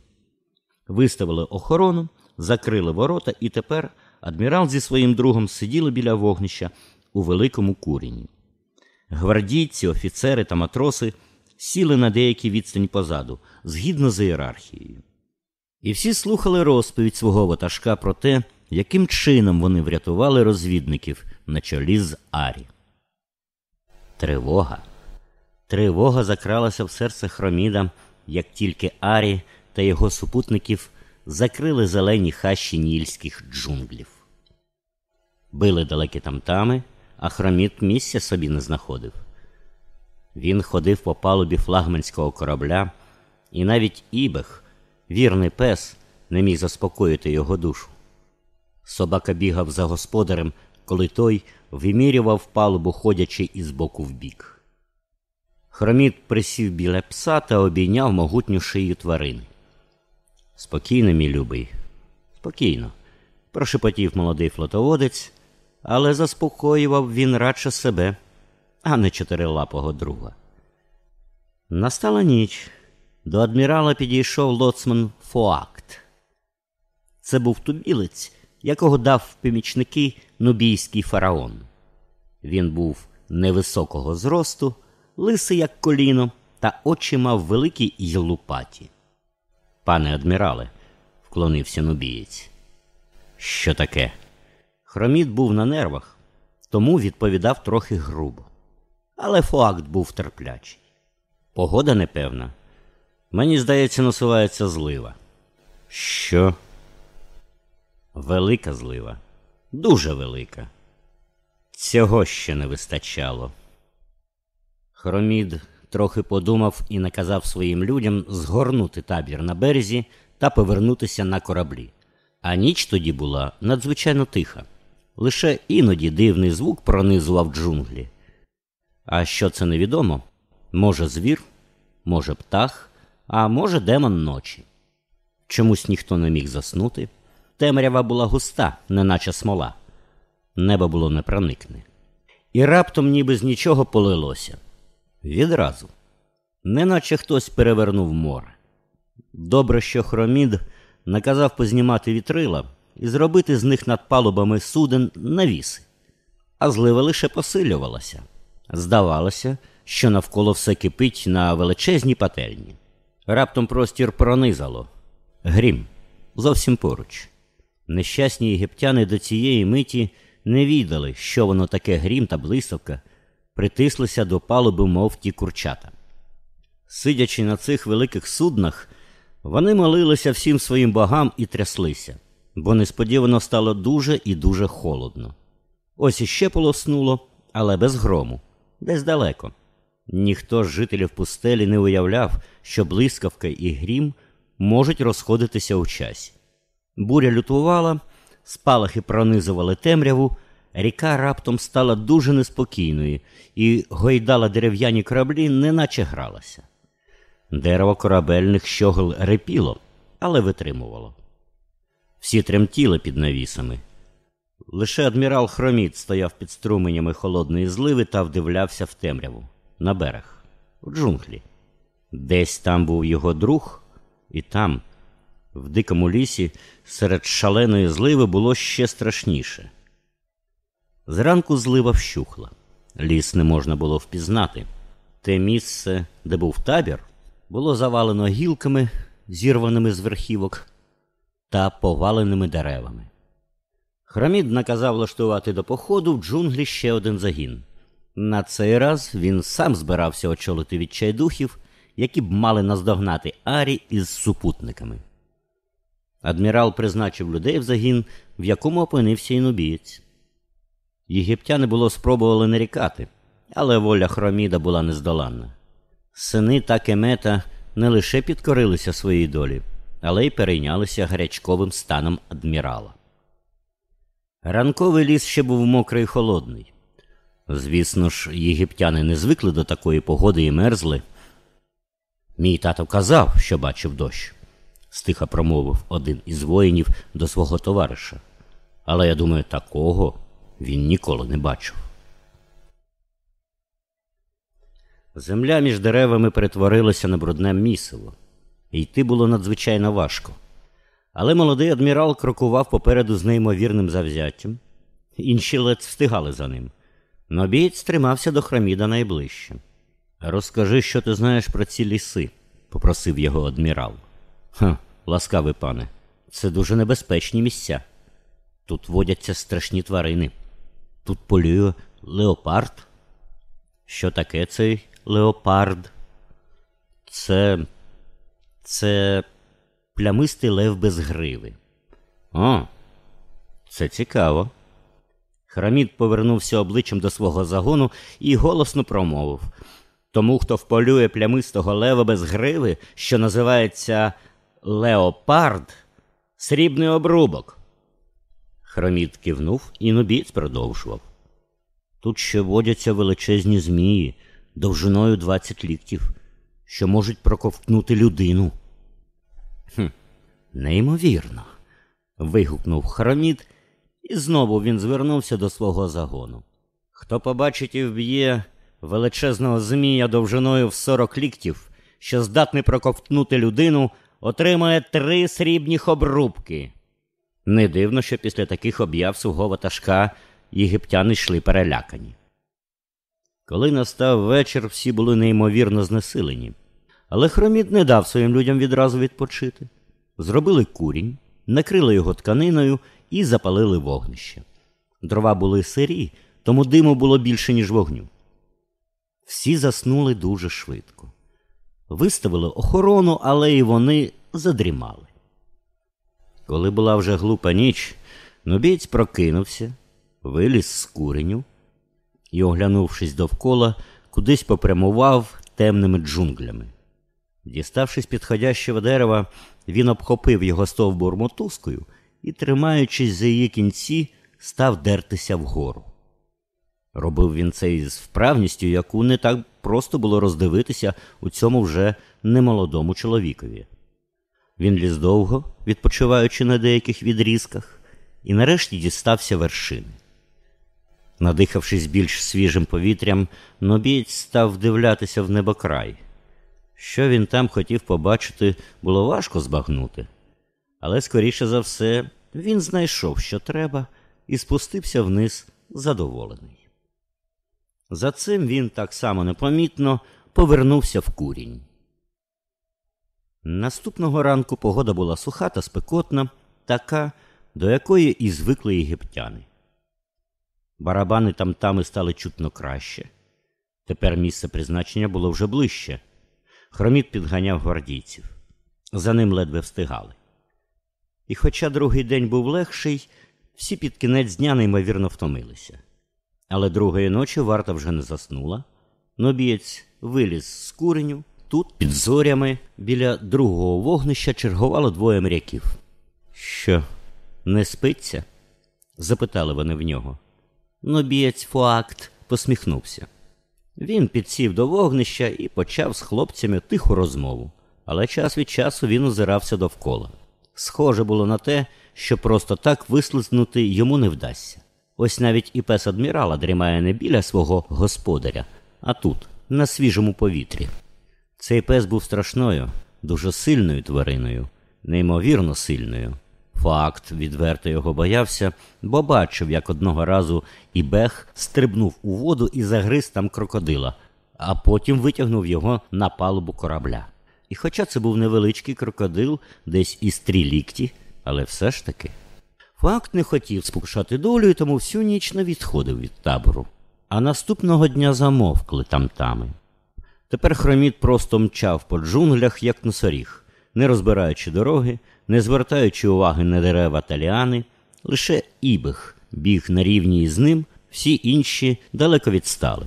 Виставили охорону, закрили ворота, і тепер адмірал зі своїм другом сиділи біля вогнища у великому курені. Гвардійці, офіцери та матроси сіли на деякій відстань позаду, згідно з ієрархією. І всі слухали розповідь свого ватажка про те, яким чином вони врятували розвідників на чолі з Арі. Тривога. Тривога закралася в серце Хроміда, як тільки Арі та його супутників закрили зелені хащі нільських джунглів. Били далекі тамтами, а Хромід місця собі не знаходив. Він ходив по палубі флагманського корабля, і навіть Ібех, вірний пес, не міг заспокоїти його душу. Собака бігав за господарем, коли той вимірював палубу, ходячи із боку в бік. Хромід присів біля пса та обійняв могутню шию тварини. Спокійно, мій любий, спокійно, прошепотів молодий флотоводець, але заспокоював він радше себе, а не чотирилапого друга. Настала ніч. До адмірала підійшов лоцман Фоакт. Це був тубілець, якого дав в помічники нубійський фараон. Він був невисокого зросту, лисий, як коліно, та очі мав великі й лупаті. Пане адмірале, вклонився нубієць. Що таке? Хроміт був на нервах, тому відповідав трохи грубо. Але факт був терплячий. Погода непевна. Мені здається, насувається злива. Що? Велика злива. Дуже велика. Цього ще не вистачало. Хромід трохи подумав і наказав своїм людям згорнути табір на березі та повернутися на кораблі. А ніч тоді була надзвичайно тиха. Лише іноді дивний звук пронизував джунглі. А що це невідомо? Може, звір, може, птах, а може, демон ночі. Чомусь ніхто не міг заснути. Темрява була густа, неначе смола. Небо було непроникне. І раптом ніби з нічого полилося. Відразу. Неначе хтось перевернув море. Добре, що хромід наказав познімати вітрила і зробити з них над палубами суден навіси, а злива лише посилювалася. Здавалося, що навколо все кипить на величезній пательні. Раптом простір пронизало. Грім зовсім поруч. Нещасні єгиптяни до цієї миті не відали, що воно таке грім та блискавка, притислися до палуби, мов ті курчата. Сидячи на цих великих суднах, вони молилися всім своїм богам і тряслися, бо несподівано стало дуже і дуже холодно. Ось іще полоснуло, але без грому, десь далеко. Ніхто з жителів пустелі не уявляв, що блискавка і грім можуть розходитися у часі. Буря лютувала, спалахи пронизували темряву, ріка раптом стала дуже неспокійною і гойдала дерев'яні кораблі, неначе гралася. Дерево корабельних щогл репіло, але витримувало. Всі тремтіли під навісами. Лише адмірал Хроміт стояв під струменями холодної зливи та вдивлявся в темряву на берег, у джунглі. Десь там був його друг, і там, в дикому лісі, серед шаленої зливи було ще страшніше. Зранку злива вщухла. Ліс не можна було впізнати. Те місце, де був табір, було завалено гілками, зірваними з верхівок та поваленими деревами. Храмід наказав влаштувати до походу в джунглі ще один загін. На цей раз він сам збирався очолити відчайдухів, які б мали наздогнати Арі із супутниками. Адмірал призначив людей в загін, в якому опинився інубієць. Єгиптяни було спробували нарікати, але воля Хроміда була нездоланна. Сини та кемета не лише підкорилися своїй долі, але й перейнялися гарячковим станом адмірала. Ранковий ліс ще був мокрий й холодний. Звісно ж, єгиптяни не звикли до такої погоди і мерзли. Мій тато казав, що бачив дощ, стиха промовив один із воїнів до свого товариша. Але я думаю, такого він ніколи не бачив. Земля між деревами перетворилася на брудне місиво, йти було надзвичайно важко. Але молодий адмірал крокував попереду з неймовірним завзяттям, інші ледь встигали за ним. Нобієць тримався до храміда найближче. Розкажи, що ти знаєш про ці ліси, попросив його адмірал. Ха, ласкавий пане, це дуже небезпечні місця. Тут водяться страшні тварини. Тут полює леопард. Що таке цей леопард? Це. Це плямистий лев без гриви. О, це цікаво. Храмід повернувся обличчям до свого загону і голосно промовив тому, хто вполює плямистого лева без гриви, що називається леопард, срібний обрубок. Хромід кивнув і нубіць продовжував. Тут ще водяться величезні змії довжиною 20 ліктів, що можуть проковтнути людину. «Хм, Неймовірно. вигукнув Хромід, і знову він звернувся до свого загону. Хто побачить і вб'є величезного змія довжиною в 40 ліктів, що здатний проковтнути людину, отримає три срібних обрубки. Не дивно, що після таких об'яв свого ватажка єгиптяни йшли перелякані. Коли настав вечір, всі були неймовірно знесилені. Але хроміт не дав своїм людям відразу відпочити. Зробили курінь, накрили його тканиною і запалили вогнище. Дрова були сирі, тому диму було більше, ніж вогню. Всі заснули дуже швидко. Виставили охорону, але і вони задрімали. Коли була вже глупа ніч, нобієць прокинувся, виліз з куреню і, оглянувшись довкола, кудись попрямував темними джунглями. Діставшись підходящого дерева, він обхопив його стовбур мотузкою і, тримаючись за її кінці, став дертися вгору. Робив він це із вправністю, яку не так просто було роздивитися у цьому вже немолодому чоловікові. Він ліз довго, відпочиваючи на деяких відрізках, і нарешті дістався вершини. Надихавшись більш свіжим повітрям, нобієць став вдивлятися в небокрай. Що він там хотів побачити, було важко збагнути. Але, скоріше за все, він знайшов, що треба, і спустився вниз задоволений. За цим він так само непомітно повернувся в курінь. Наступного ранку погода була суха та спекотна, така, до якої і звикли єгиптяни. Барабани там тами стали чутно краще. Тепер місце призначення було вже ближче. Хроміт підганяв гвардійців. За ним ледве встигали. І хоча другий день був легший, всі під кінець дня неймовірно втомилися. Але другої ночі варта вже не заснула. Нобієць виліз з куреню. Тут, під зорями, біля другого вогнища чергувало двоє моряків. Що, не спиться? запитали вони в нього. Нобієць Фуакт посміхнувся. Він підсів до вогнища і почав з хлопцями тиху розмову, але час від часу він озирався довкола. Схоже було на те, що просто так вислизнути йому не вдасться. Ось навіть і пес адмірала дрімає не біля свого господаря, а тут, на свіжому повітрі. Цей пес був страшною, дуже сильною твариною, неймовірно сильною. Факт відверто його боявся, бо бачив, як одного разу Ібех стрибнув у воду і загриз там крокодила, а потім витягнув його на палубу корабля. І хоча це був невеличкий крокодил, десь із три лікті, але все ж таки. Факт не хотів спокушати долю, і тому всю ніч не відходив від табору. А наступного дня замовкли там-тами. Тепер хроміт просто мчав по джунглях, як носоріг, не розбираючи дороги, не звертаючи уваги на дерева та ліани, лише ібих біг на рівні із ним, всі інші далеко відстали.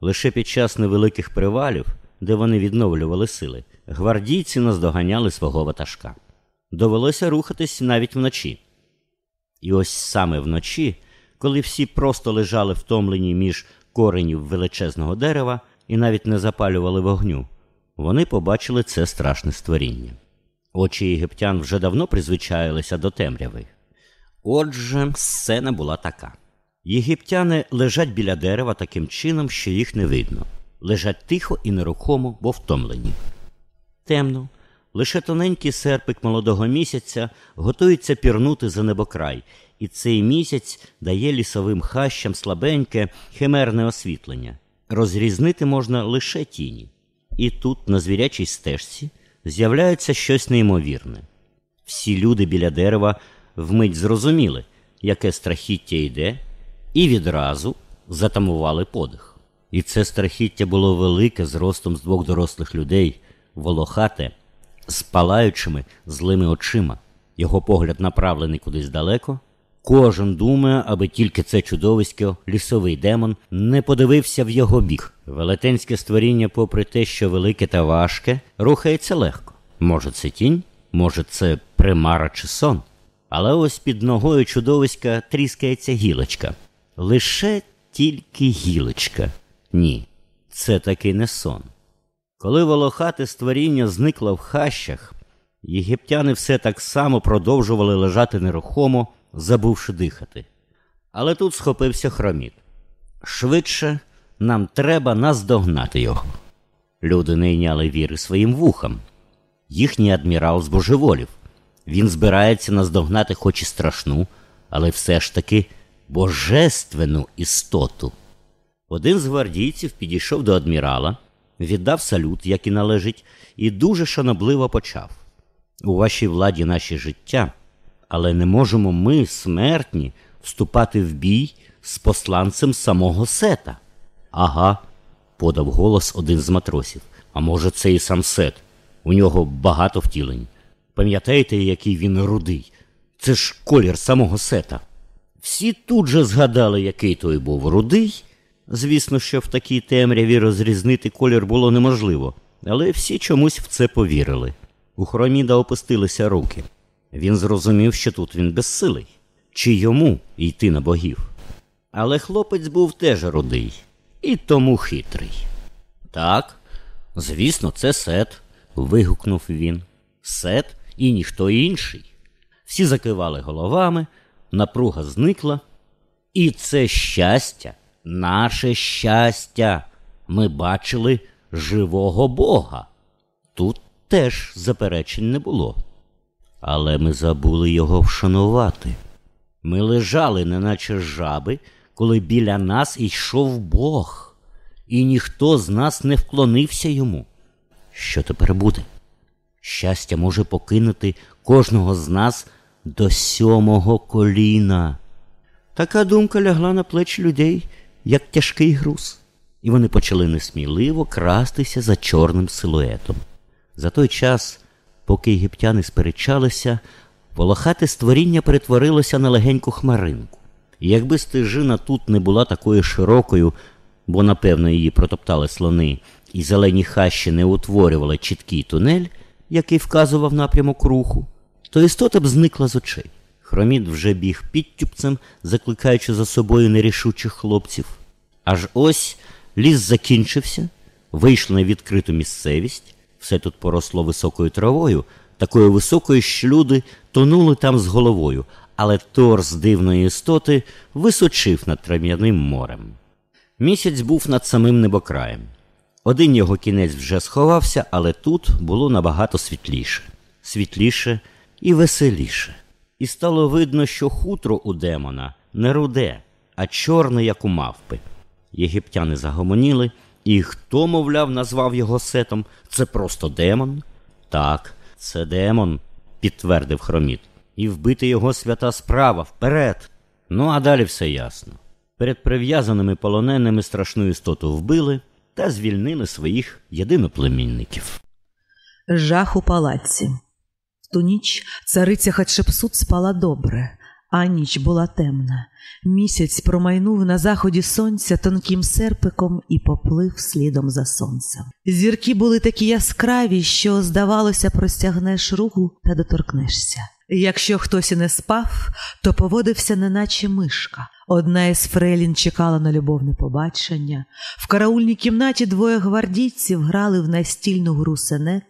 Лише під час невеликих привалів, де вони відновлювали сили, гвардійці наздоганяли свого ватажка. Довелося рухатись навіть вночі. І ось саме вночі, коли всі просто лежали втомлені між коренів величезного дерева і навіть не запалювали вогню, вони побачили це страшне створіння. Очі єгиптян вже давно призвичаїлися до темряви. Отже, сцена була така: єгиптяни лежать біля дерева таким чином, що їх не видно, лежать тихо і нерухомо, бо втомлені. Темно, лише тоненький серпик молодого місяця готується пірнути за небокрай, і цей місяць дає лісовим хащам слабеньке, химерне освітлення. Розрізнити можна лише тіні. І тут, на звірячій стежці, з'являється щось неймовірне. Всі люди біля дерева вмить зрозуміли, яке страхіття йде, і відразу затамували подих. І це страхіття було велике зростом з двох дорослих людей, волохате, з палаючими злими очима. Його погляд направлений кудись далеко. Кожен думає, аби тільки це чудовисько, лісовий демон, не подивився в його бік. Велетенське створіння, попри те, що велике та важке, рухається легко. Може, це тінь, може, це примара чи сон. Але ось під ногою чудовиська тріскається гілочка. Лише тільки гілочка. Ні, це таки не сон. Коли волохате створіння зникло в хащах, єгиптяни все так само продовжували лежати нерухомо, забувши дихати. Але тут схопився хроміт. Швидше нам треба наздогнати його. Люди не йняли віри своїм вухам. Їхній адмірал збожеволів. Він збирається наздогнати хоч і страшну, але все ж таки божественну істоту. Один з гвардійців підійшов до адмірала, віддав салют, як і належить, і дуже шанобливо почав. У вашій владі наші життя, але не можемо ми, смертні, вступати в бій з посланцем самого сета. Ага, подав голос один з матросів. А може, це і сам сет. У нього багато втілень. Пам'ятаєте, який він рудий? Це ж колір самого сета. Всі тут же згадали, який той був рудий. Звісно, що в такій темряві розрізнити колір було неможливо, але всі чомусь в це повірили. У Хроміда опустилися руки. Він зрозумів, що тут він безсилий, чи йому йти на богів. Але хлопець був теж рудий і тому хитрий. Так, звісно, це сет, вигукнув він. Сет і ніхто інший. Всі закивали головами, напруга зникла. І це щастя, наше щастя. Ми бачили живого Бога. Тут теж заперечень не було. Але ми забули його вшанувати. Ми лежали, неначе жаби, коли біля нас йшов Бог, і ніхто з нас не вклонився йому. Що тепер буде? Щастя може покинути кожного з нас до сьомого коліна. Така думка лягла на плечі людей, як тяжкий груз, і вони почали несміливо крастися за чорним силуетом. За той час, поки єгиптяни сперечалися, волохате створіння перетворилося на легеньку хмаринку. І якби стежина тут не була такою широкою, бо, напевно, її протоптали слони, і зелені хащі не утворювали чіткий тунель, який вказував напрямок руху, то істота б зникла з очей. Хромід вже біг підтюпцем, закликаючи за собою нерішучих хлопців. Аж ось ліс закінчився, вийшли на відкриту місцевість, все тут поросло високою травою, такою високою, що люди тонули там з головою, але торс дивної істоти височив над трав'яним морем. Місяць був над самим небокраєм. Один його кінець вже сховався, але тут було набагато світліше, світліше і веселіше. І стало видно, що хутро у демона не руде, а чорне, як у мавпи. Єгиптяни загомоніли, і хто, мовляв, назвав його сетом, це просто демон? Так, це демон, підтвердив хроміт. І вбити його свята справа вперед. Ну, а далі все ясно. Перед прив'язаними полоненими страшну істоту вбили та звільнили своїх єдиноплемінників. Жах у палаці. В ту ніч цариця Хатшепсут спала добре, а ніч була темна. Місяць промайнув на заході сонця тонким серпиком і поплив слідом за сонцем. Зірки були такі яскраві, що, здавалося, простягнеш руку та доторкнешся. Якщо хтось і не спав, то поводився неначе мишка. Одна із фрелін чекала на любовне побачення. В караульній кімнаті двоє гвардійців грали в настільну гру сенет.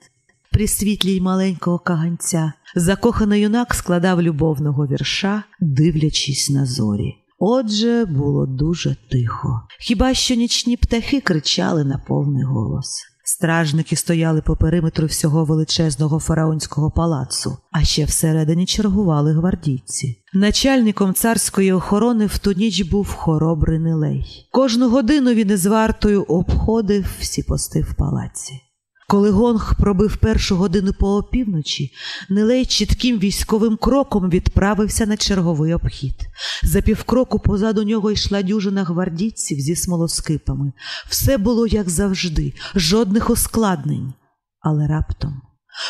При світлі й маленького каганця закоханий юнак складав любовного вірша, дивлячись на зорі. Отже, було дуже тихо. Хіба що нічні птахи кричали на повний голос. Стражники стояли по периметру всього величезного фараонського палацу, а ще всередині чергували гвардійці. Начальником царської охорони в ту ніч був хоробрий Нилей. Кожну годину він із вартою обходив всі пости в палаці. Коли гонг пробив першу годину по опівночі, Нилей чітким військовим кроком відправився на черговий обхід. За півкроку позаду нього йшла дюжина гвардійців зі смолоскипами. Все було як завжди, жодних ускладнень. Але раптом,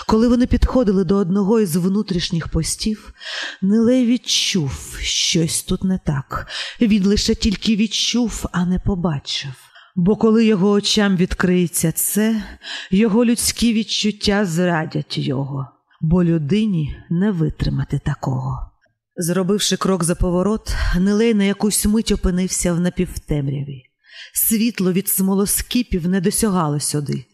коли вони підходили до одного із внутрішніх постів, Нилей відчув щось тут не так. Він лише тільки відчув, а не побачив. Бо коли його очам відкриється це, його людські відчуття зрадять його, бо людині не витримати такого. Зробивши крок за поворот, Нилей на якусь мить опинився в напівтемряві. Світло від смолоскипів не досягало сюди.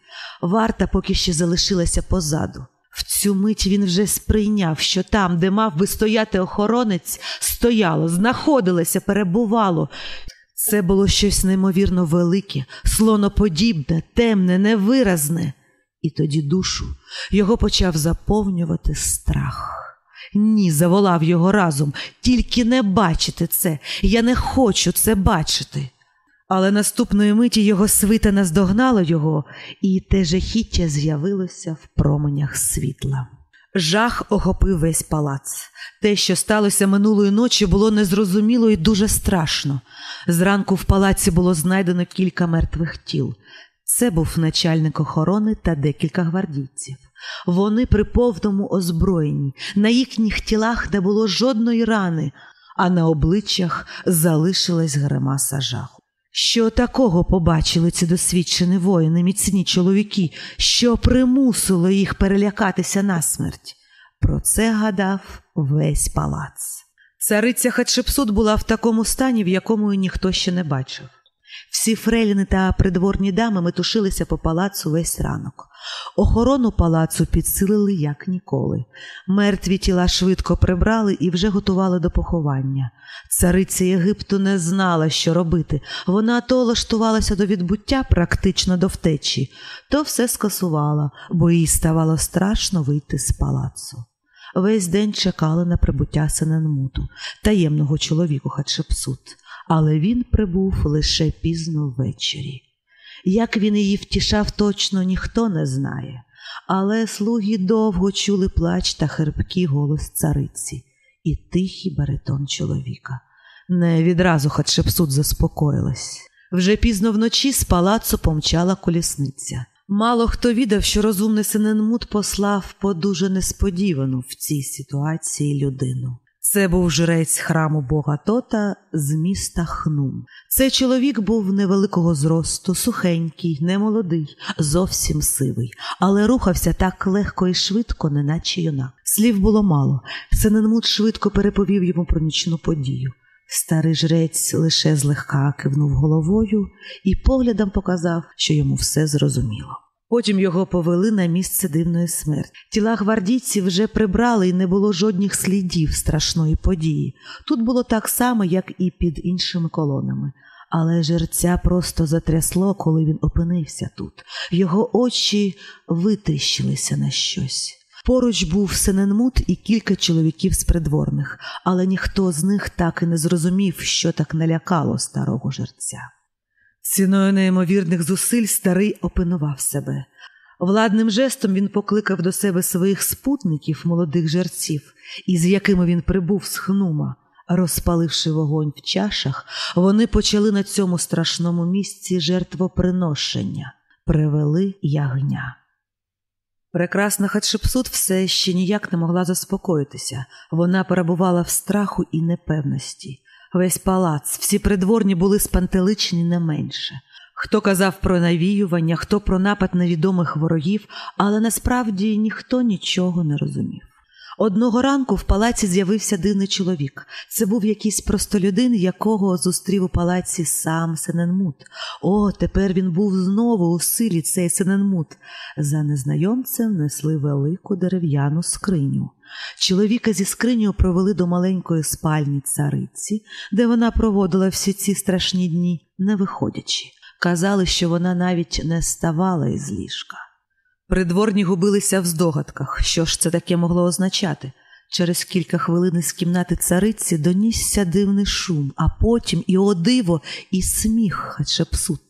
Варта поки ще залишилася позаду. В цю мить він вже сприйняв, що там, де мав би стояти охоронець, стояло, знаходилося, перебувало. Це було щось неймовірно велике, слоноподібне, темне, невиразне. І тоді душу його почав заповнювати страх. Ні, заволав його разом, тільки не бачити це. Я не хочу це бачити. Але наступної миті його свита наздогнало його, і те жахіття з'явилося в променях світла. Жах охопив весь палац. Те, що сталося минулої ночі, було незрозуміло і дуже страшно. Зранку в палаці було знайдено кілька мертвих тіл. Це був начальник охорони та декілька гвардійців. Вони при повному озброєнні, на їхніх тілах не було жодної рани, а на обличчях залишилась гримаса жаху. Що такого побачили ці досвідчені воїни, міцні чоловіки, що примусило їх перелякатися насмерть? Про це гадав весь палац. Цариця Хатшепсут була в такому стані, в якому ніхто ще не бачив. Всі фреліни та придворні дами метушилися по палацу весь ранок. Охорону палацу підсилили як ніколи. Мертві тіла швидко прибрали і вже готували до поховання. Цариця Єгипту не знала, що робити. Вона то лаштувалася до відбуття практично до втечі, то все скасувала, бо їй ставало страшно вийти з палацу. Весь день чекали на прибуття Сененмуту, таємного чоловіку Хатшепсут, але він прибув лише пізно ввечері. Як він її втішав, точно ніхто не знає, але слуги довго чули плач та херпкий голос цариці і тихий баритон чоловіка. Не відразу Хатшепсут заспокоїлась. Вже пізно вночі з палацу помчала колісниця. Мало хто відав, що розумний Синенмут послав по дуже несподівану в цій ситуації людину. Це був жрець храму бога Тота з міста Хнум. Цей чоловік був невеликого зросту, сухенький, немолодий, зовсім сивий, але рухався так легко і швидко, неначе юнак. Слів було мало. Сененмут швидко переповів йому про нічну подію. Старий жрець лише злегка кивнув головою і поглядом показав, що йому все зрозуміло. Потім його повели на місце дивної смерті. Тіла гвардійців вже прибрали і не було жодних слідів страшної події. Тут було так само, як і під іншими колонами. Але жерця просто затрясло, коли він опинився тут. Його очі витріщилися на щось. Поруч був Сененмут і кілька чоловіків з придворних, але ніхто з них так і не зрозумів, що так налякало старого жерця. Ціною неймовірних зусиль старий опинував себе. Владним жестом він покликав до себе своїх спутників, молодих жерців, із якими він прибув з хнума. Розпаливши вогонь в чашах, вони почали на цьому страшному місці жертвоприношення, привели ягня. Прекрасна Хатшепсут все ще ніяк не могла заспокоїтися. Вона перебувала в страху і непевності. Весь палац, всі придворні були спантеличені не менше. Хто казав про навіювання, хто про напад невідомих ворогів, але насправді ніхто нічого не розумів. Одного ранку в палаці з'явився дивний чоловік. Це був якийсь простолюдин, якого зустрів у палаці сам Сененмут. О, тепер він був знову у силі цей Сененмут. За незнайомцем несли велику дерев'яну скриню. Чоловіка зі скриню провели до маленької спальні цариці, де вона проводила всі ці страшні дні, не виходячи. Казали, що вона навіть не ставала із ліжка. Придворні губилися в здогадках, що ж це таке могло означати. Через кілька хвилин із кімнати цариці донісся дивний шум, а потім і о диво, і сміх Хатшепсут.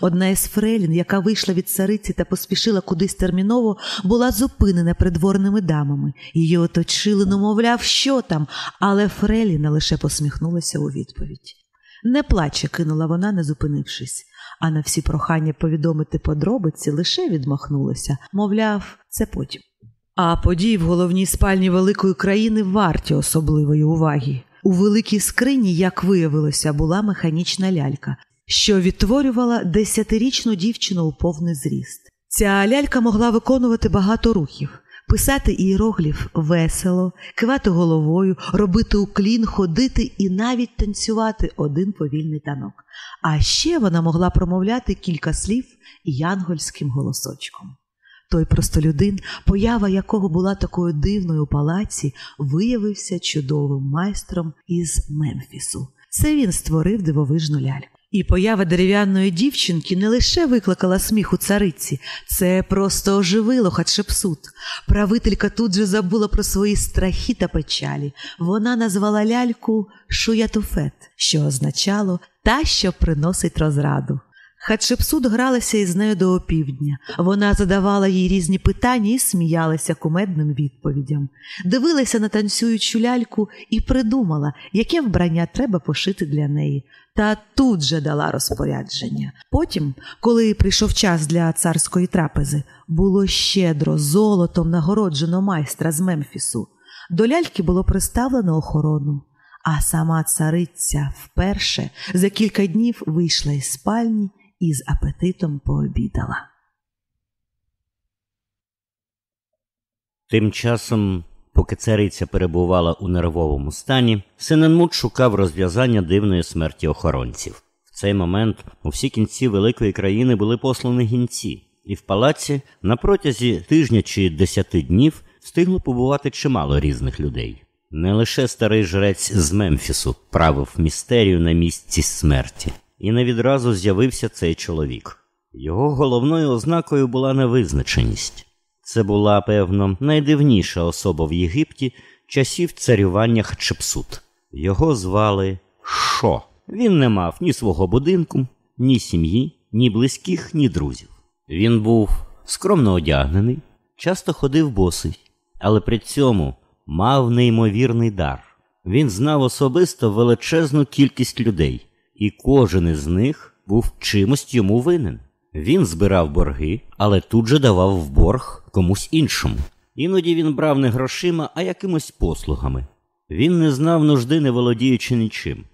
Одна із фрейлін, яка вийшла від цариці та поспішила кудись терміново, була зупинена придворними дамами. Її оточили, ну, мовляв, що там, але Фрейліна лише посміхнулася у відповідь. Не плаче, кинула вона, не зупинившись, а на всі прохання повідомити подробиці лише відмахнулася, мовляв, це потім. А події в головній спальні великої країни варті особливої уваги. У великій скрині, як виявилося, була механічна лялька, що відтворювала десятирічну дівчину у повний зріст. Ця лялька могла виконувати багато рухів. Писати іерогліф весело, кивати головою, робити уклін, ходити і навіть танцювати один повільний танок. А ще вона могла промовляти кілька слів янгольським голосочком. Той простолюдин, поява якого була такою дивною у палаці, виявився чудовим майстром із Мемфісу. Це він створив дивовижну ляльку. І поява дерев'яної дівчинки не лише викликала сміх у цариці, це просто оживило Хатшепсут. Правителька тут же забула про свої страхи та печалі. Вона назвала ляльку Шуятуфет, що означало та, що приносить розраду. Хатшепсут гралася із нею до опівдня. Вона задавала їй різні питання і сміялася кумедним відповідям. Дивилася на танцюючу ляльку і придумала, яке вбрання треба пошити для неї. Та тут же дала розпорядження. Потім, коли прийшов час для царської трапези, було щедро золотом нагороджено майстра з Мемфісу. До ляльки було приставлено охорону. А сама цариця вперше за кілька днів вийшла із спальні і з апетитом пообідала. Тим часом, поки цариця перебувала у нервовому стані, Синенмут шукав розв'язання дивної смерті охоронців. В цей момент у всі кінці великої країни були послані гінці, і в палаці на протязі тижня чи десяти днів встигло побувати чимало різних людей. Не лише старий жрець з Мемфісу правив містерію на місці смерті, і не відразу з'явився цей чоловік. Його головною ознакою була невизначеність. Це була, певно, найдивніша особа в Єгипті часів царювання Хчепсут. Його звали Шо. Він не мав ні свого будинку, ні сім'ї, ні близьких, ні друзів. Він був скромно одягнений, часто ходив босий, але при цьому мав неймовірний дар. Він знав особисто величезну кількість людей, і кожен із них був чимось йому винен. Він збирав борги, але тут же давав в борг комусь іншому. Іноді він брав не грошима, а якимось послугами. Він не знав нужди, не володіючи нічим.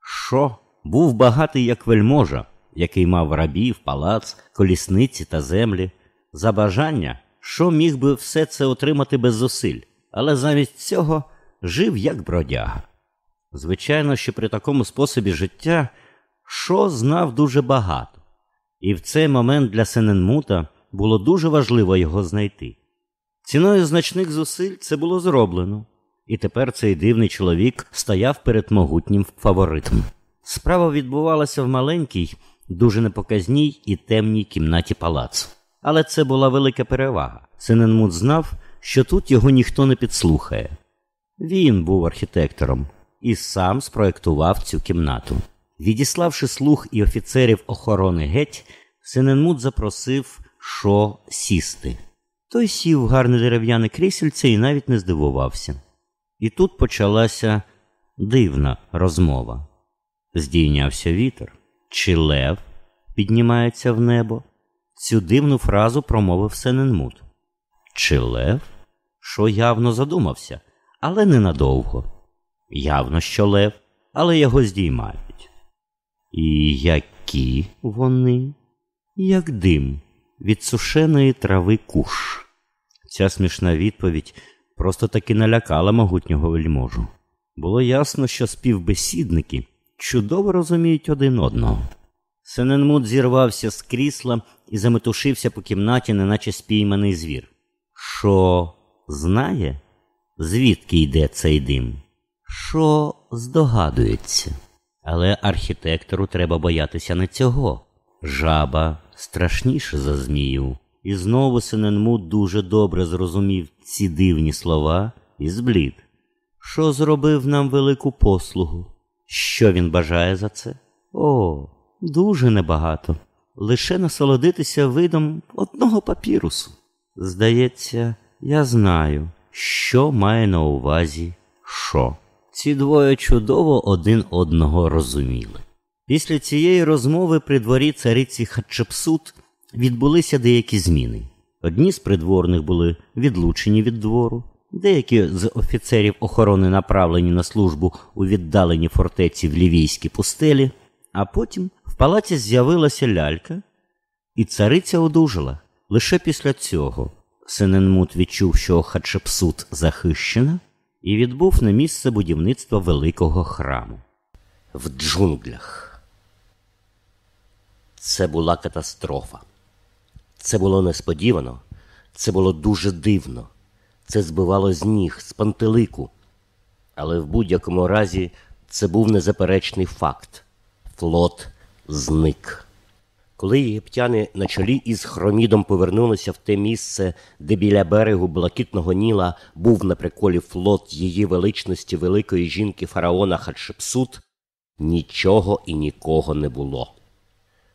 Шо був багатий як вельможа, який мав рабів, палац, колісниці та землі. За бажання, що міг би все це отримати без зусиль, але замість цього жив як бродяга. Звичайно, що при такому способі життя Шо знав дуже багато, і в цей момент для Сененмута було дуже важливо його знайти. Ціною значних зусиль це було зроблено, і тепер цей дивний чоловік стояв перед могутнім фаворитом. Справа відбувалася в маленькій, дуже непоказній і темній кімнаті палацу. Але це була велика перевага. Сененмут знав, що тут його ніхто не підслухає. Він був архітектором і сам спроектував цю кімнату. Відіславши слух і офіцерів охорони геть, Синенмут запросив Шо сісти. Той сів в гарне дерев'яне крісельце і навіть не здивувався. І тут почалася дивна розмова. Здійнявся вітер, чи лев піднімається в небо. Цю дивну фразу промовив Сененмут. Чи лев? Шо явно задумався, але ненадовго. Явно, що лев, але його здіймають. І які вони, як дим від сушеної трави куш. Ця смішна відповідь просто таки налякала могутнього вельможу. Було ясно, що співбесідники чудово розуміють один одного. Сененмут зірвався з крісла і заметушився по кімнаті, неначе спійманий звір. Що знає, звідки йде цей дим? Що здогадується? Але архітектору треба боятися не цього. Жаба страшніше за змію. І знову Сененмут дуже добре зрозумів ці дивні слова і зблід. Що зробив нам велику послугу? Що він бажає за це? О, дуже небагато. Лише насолодитися видом одного папірусу. Здається, я знаю, що має на увазі що. Ці двоє чудово один одного розуміли. Після цієї розмови при дворі цариці Хатшепсут відбулися деякі зміни. Одні з придворних були відлучені від двору, деякі з офіцерів охорони направлені на службу у віддалені фортеці в лівійській пустелі, а потім в палаці з'явилася лялька, і цариця одужала. Лише після цього Сененмут відчув, що Хатшепсут захищена, і відбув на місце будівництва великого храму. В джунглях. Це була катастрофа. Це було несподівано, це було дуже дивно, це збивало з ніг, з пантелику. Але в будь-якому разі це був незаперечний факт. Флот зник. Коли єгиптяни на чолі із хромідом повернулися в те місце, де біля берегу Блакитного Ніла був на приколі флот її величності великої жінки фараона Хатшепсут, нічого і нікого не було.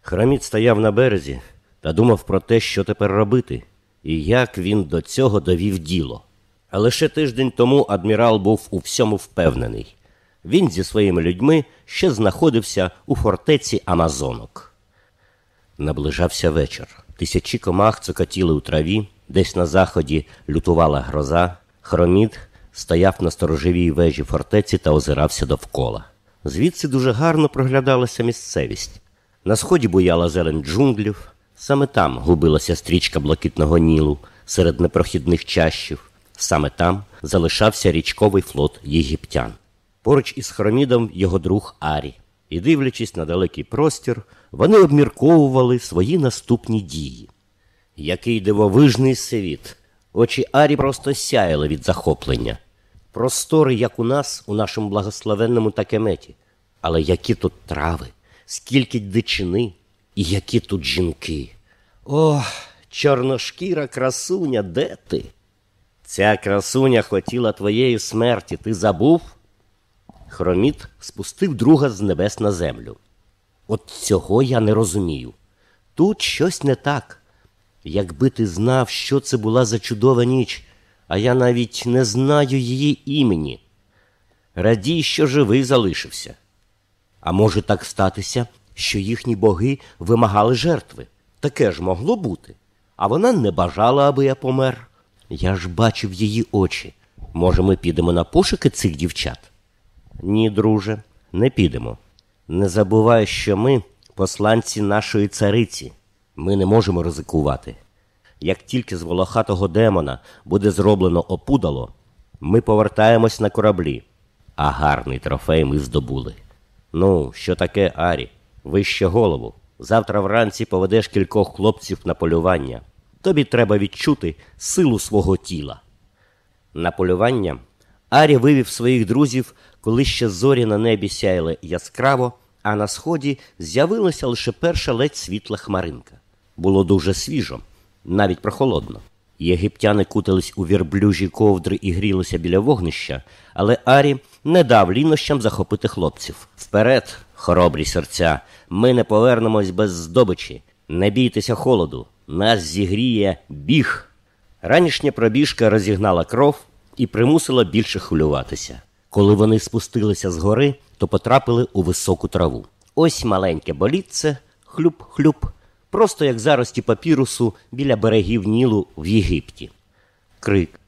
Хромід стояв на березі та думав про те, що тепер робити, і як він до цього довів діло. А лише тиждень тому адмірал був у всьому впевнений. Він зі своїми людьми ще знаходився у фортеці Амазонок. Наближався вечір. Тисячі комах цокотіли у траві, десь на заході лютувала гроза. Хромід стояв на сторожовій вежі фортеці та озирався довкола. Звідси дуже гарно проглядалася місцевість. На сході буяла зелень джунглів, саме там губилася стрічка блакитного нілу серед непрохідних чащів, саме там залишався річковий флот єгиптян. Поруч із Хромідом його друг Арі. І, дивлячись на далекий простір, вони обмірковували свої наступні дії. Який дивовижний світ! Очі Арі просто сяяли від захоплення. Простори, як у нас, у нашому благословенному такеметі. Але які тут трави, скільки дичини, і які тут жінки. Ох, чорношкіра красуня, де ти? Ця красуня хотіла твоєї смерті, ти забув? Хроміт спустив друга з небес на землю. От цього я не розумію. Тут щось не так. Якби ти знав, що це була за чудова ніч, а я навіть не знаю її імені. Радій, що живий залишився. А може так статися, що їхні боги вимагали жертви. Таке ж могло бути. А вона не бажала, аби я помер. Я ж бачив її очі. Може, ми підемо на пошуки цих дівчат? Ні, друже, не підемо. Не забувай, що ми посланці нашої цариці. Ми не можемо ризикувати. Як тільки з волохатого демона буде зроблено опудало, ми повертаємось на кораблі, а гарний трофей ми здобули. Ну, що таке, Арі? Вище голову. Завтра вранці поведеш кількох хлопців на полювання. Тобі треба відчути силу свого тіла. На полювання Арі вивів своїх друзів, коли ще зорі на небі сяяли яскраво, а на сході з'явилася лише перша ледь світла хмаринка. Було дуже свіжо, навіть прохолодно. Єгиптяни кутались у вірблюжі ковдри і грілися біля вогнища, але Арі не дав лінощам захопити хлопців. Вперед, хоробрі серця, ми не повернемось без здобичі. Не бійтеся холоду, нас зігріє біг. Ранішня пробіжка розігнала кров і примусила більше хвилюватися. Коли вони спустилися з гори, то потрапили у високу траву. Ось маленьке болітце, хлюп-хлюп, просто як зарості папірусу біля берегів Нілу в Єгипті. Крик.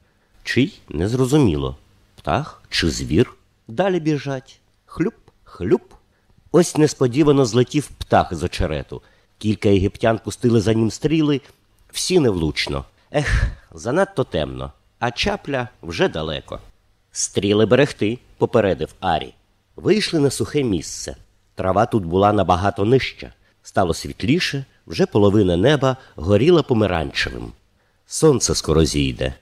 Чий незрозуміло. Птах чи звір? Далі біжать. Хлюп, хлюп. Ось несподівано злетів птах з очерету. Кілька єгиптян пустили за ним стріли, всі невлучно. Ех, занадто темно, а чапля вже далеко. Стріли берегти, попередив Арі. Вийшли на сухе місце. Трава тут була набагато нижча. Стало світліше, вже половина неба горіла помаранчевим. Сонце скоро зійде.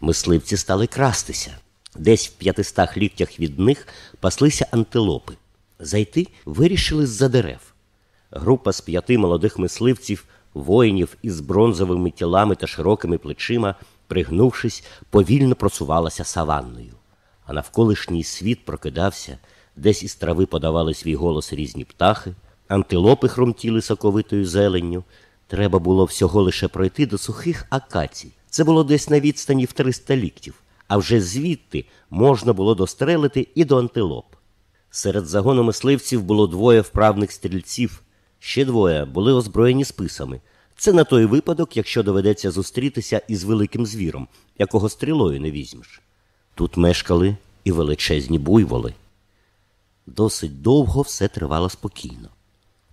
Мисливці стали крастися. Десь в п'ятистах ліктях від них паслися антилопи. Зайти вирішили з-за дерев. Група з п'яти молодих мисливців, воїнів із бронзовими тілами та широкими плечима, пригнувшись, повільно просувалася саванною. А навколишній світ прокидався, десь із трави подавали свій голос різні птахи, антилопи хромтіли соковитою зеленню. Треба було всього лише пройти до сухих акацій. Це було десь на відстані в 300 ліктів, а вже звідти можна було дострелити і до антилоп. Серед загону мисливців було двоє вправних стрільців, ще двоє були озброєні списами. Це на той випадок, якщо доведеться зустрітися із великим звіром, якого стрілою не візьмеш. Тут мешкали і величезні буйволи. Досить довго все тривало спокійно.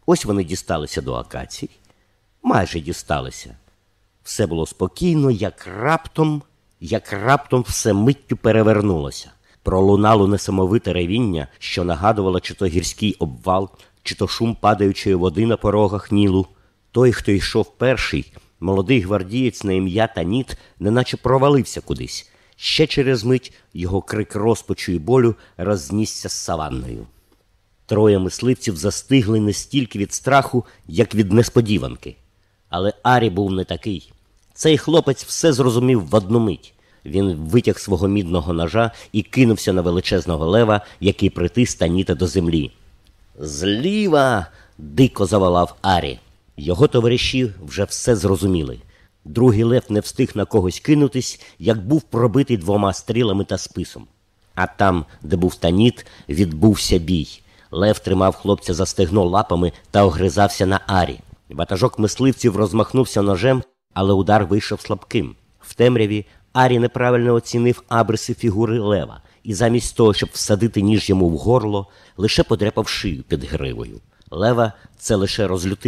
Ось вони дісталися до акацій, майже дісталися. Все було спокійно, як раптом, як раптом все миттю перевернулося. Пролунало несамовите ревіння, що нагадувало чи то гірський обвал, чи то шум падаючої води на порогах Нілу. Той, хто йшов перший, молодий гвардієць на ім'я Таніт, неначе провалився кудись. Ще через мить його крик розпачу і болю рознісся з саванною. Троє мисливців застигли не стільки від страху, як від несподіванки. Але Арі був не такий. Цей хлопець все зрозумів в одну мить. Він витяг свого мідного ножа і кинувся на величезного лева, який притис Таніта до землі. Зліва. дико заволав Арі. Його товариші вже все зрозуміли. Другий лев не встиг на когось кинутись, як був пробитий двома стрілами та списом. А там, де був таніт, відбувся бій. Лев тримав хлопця за стегно лапами та огризався на Арі. Ватажок мисливців розмахнувся ножем, але удар вийшов слабким. В темряві Арі неправильно оцінив абриси фігури лева і замість того, щоб всадити ніж йому в горло, лише подряпав шию під гривою. Лева це лише розлютило.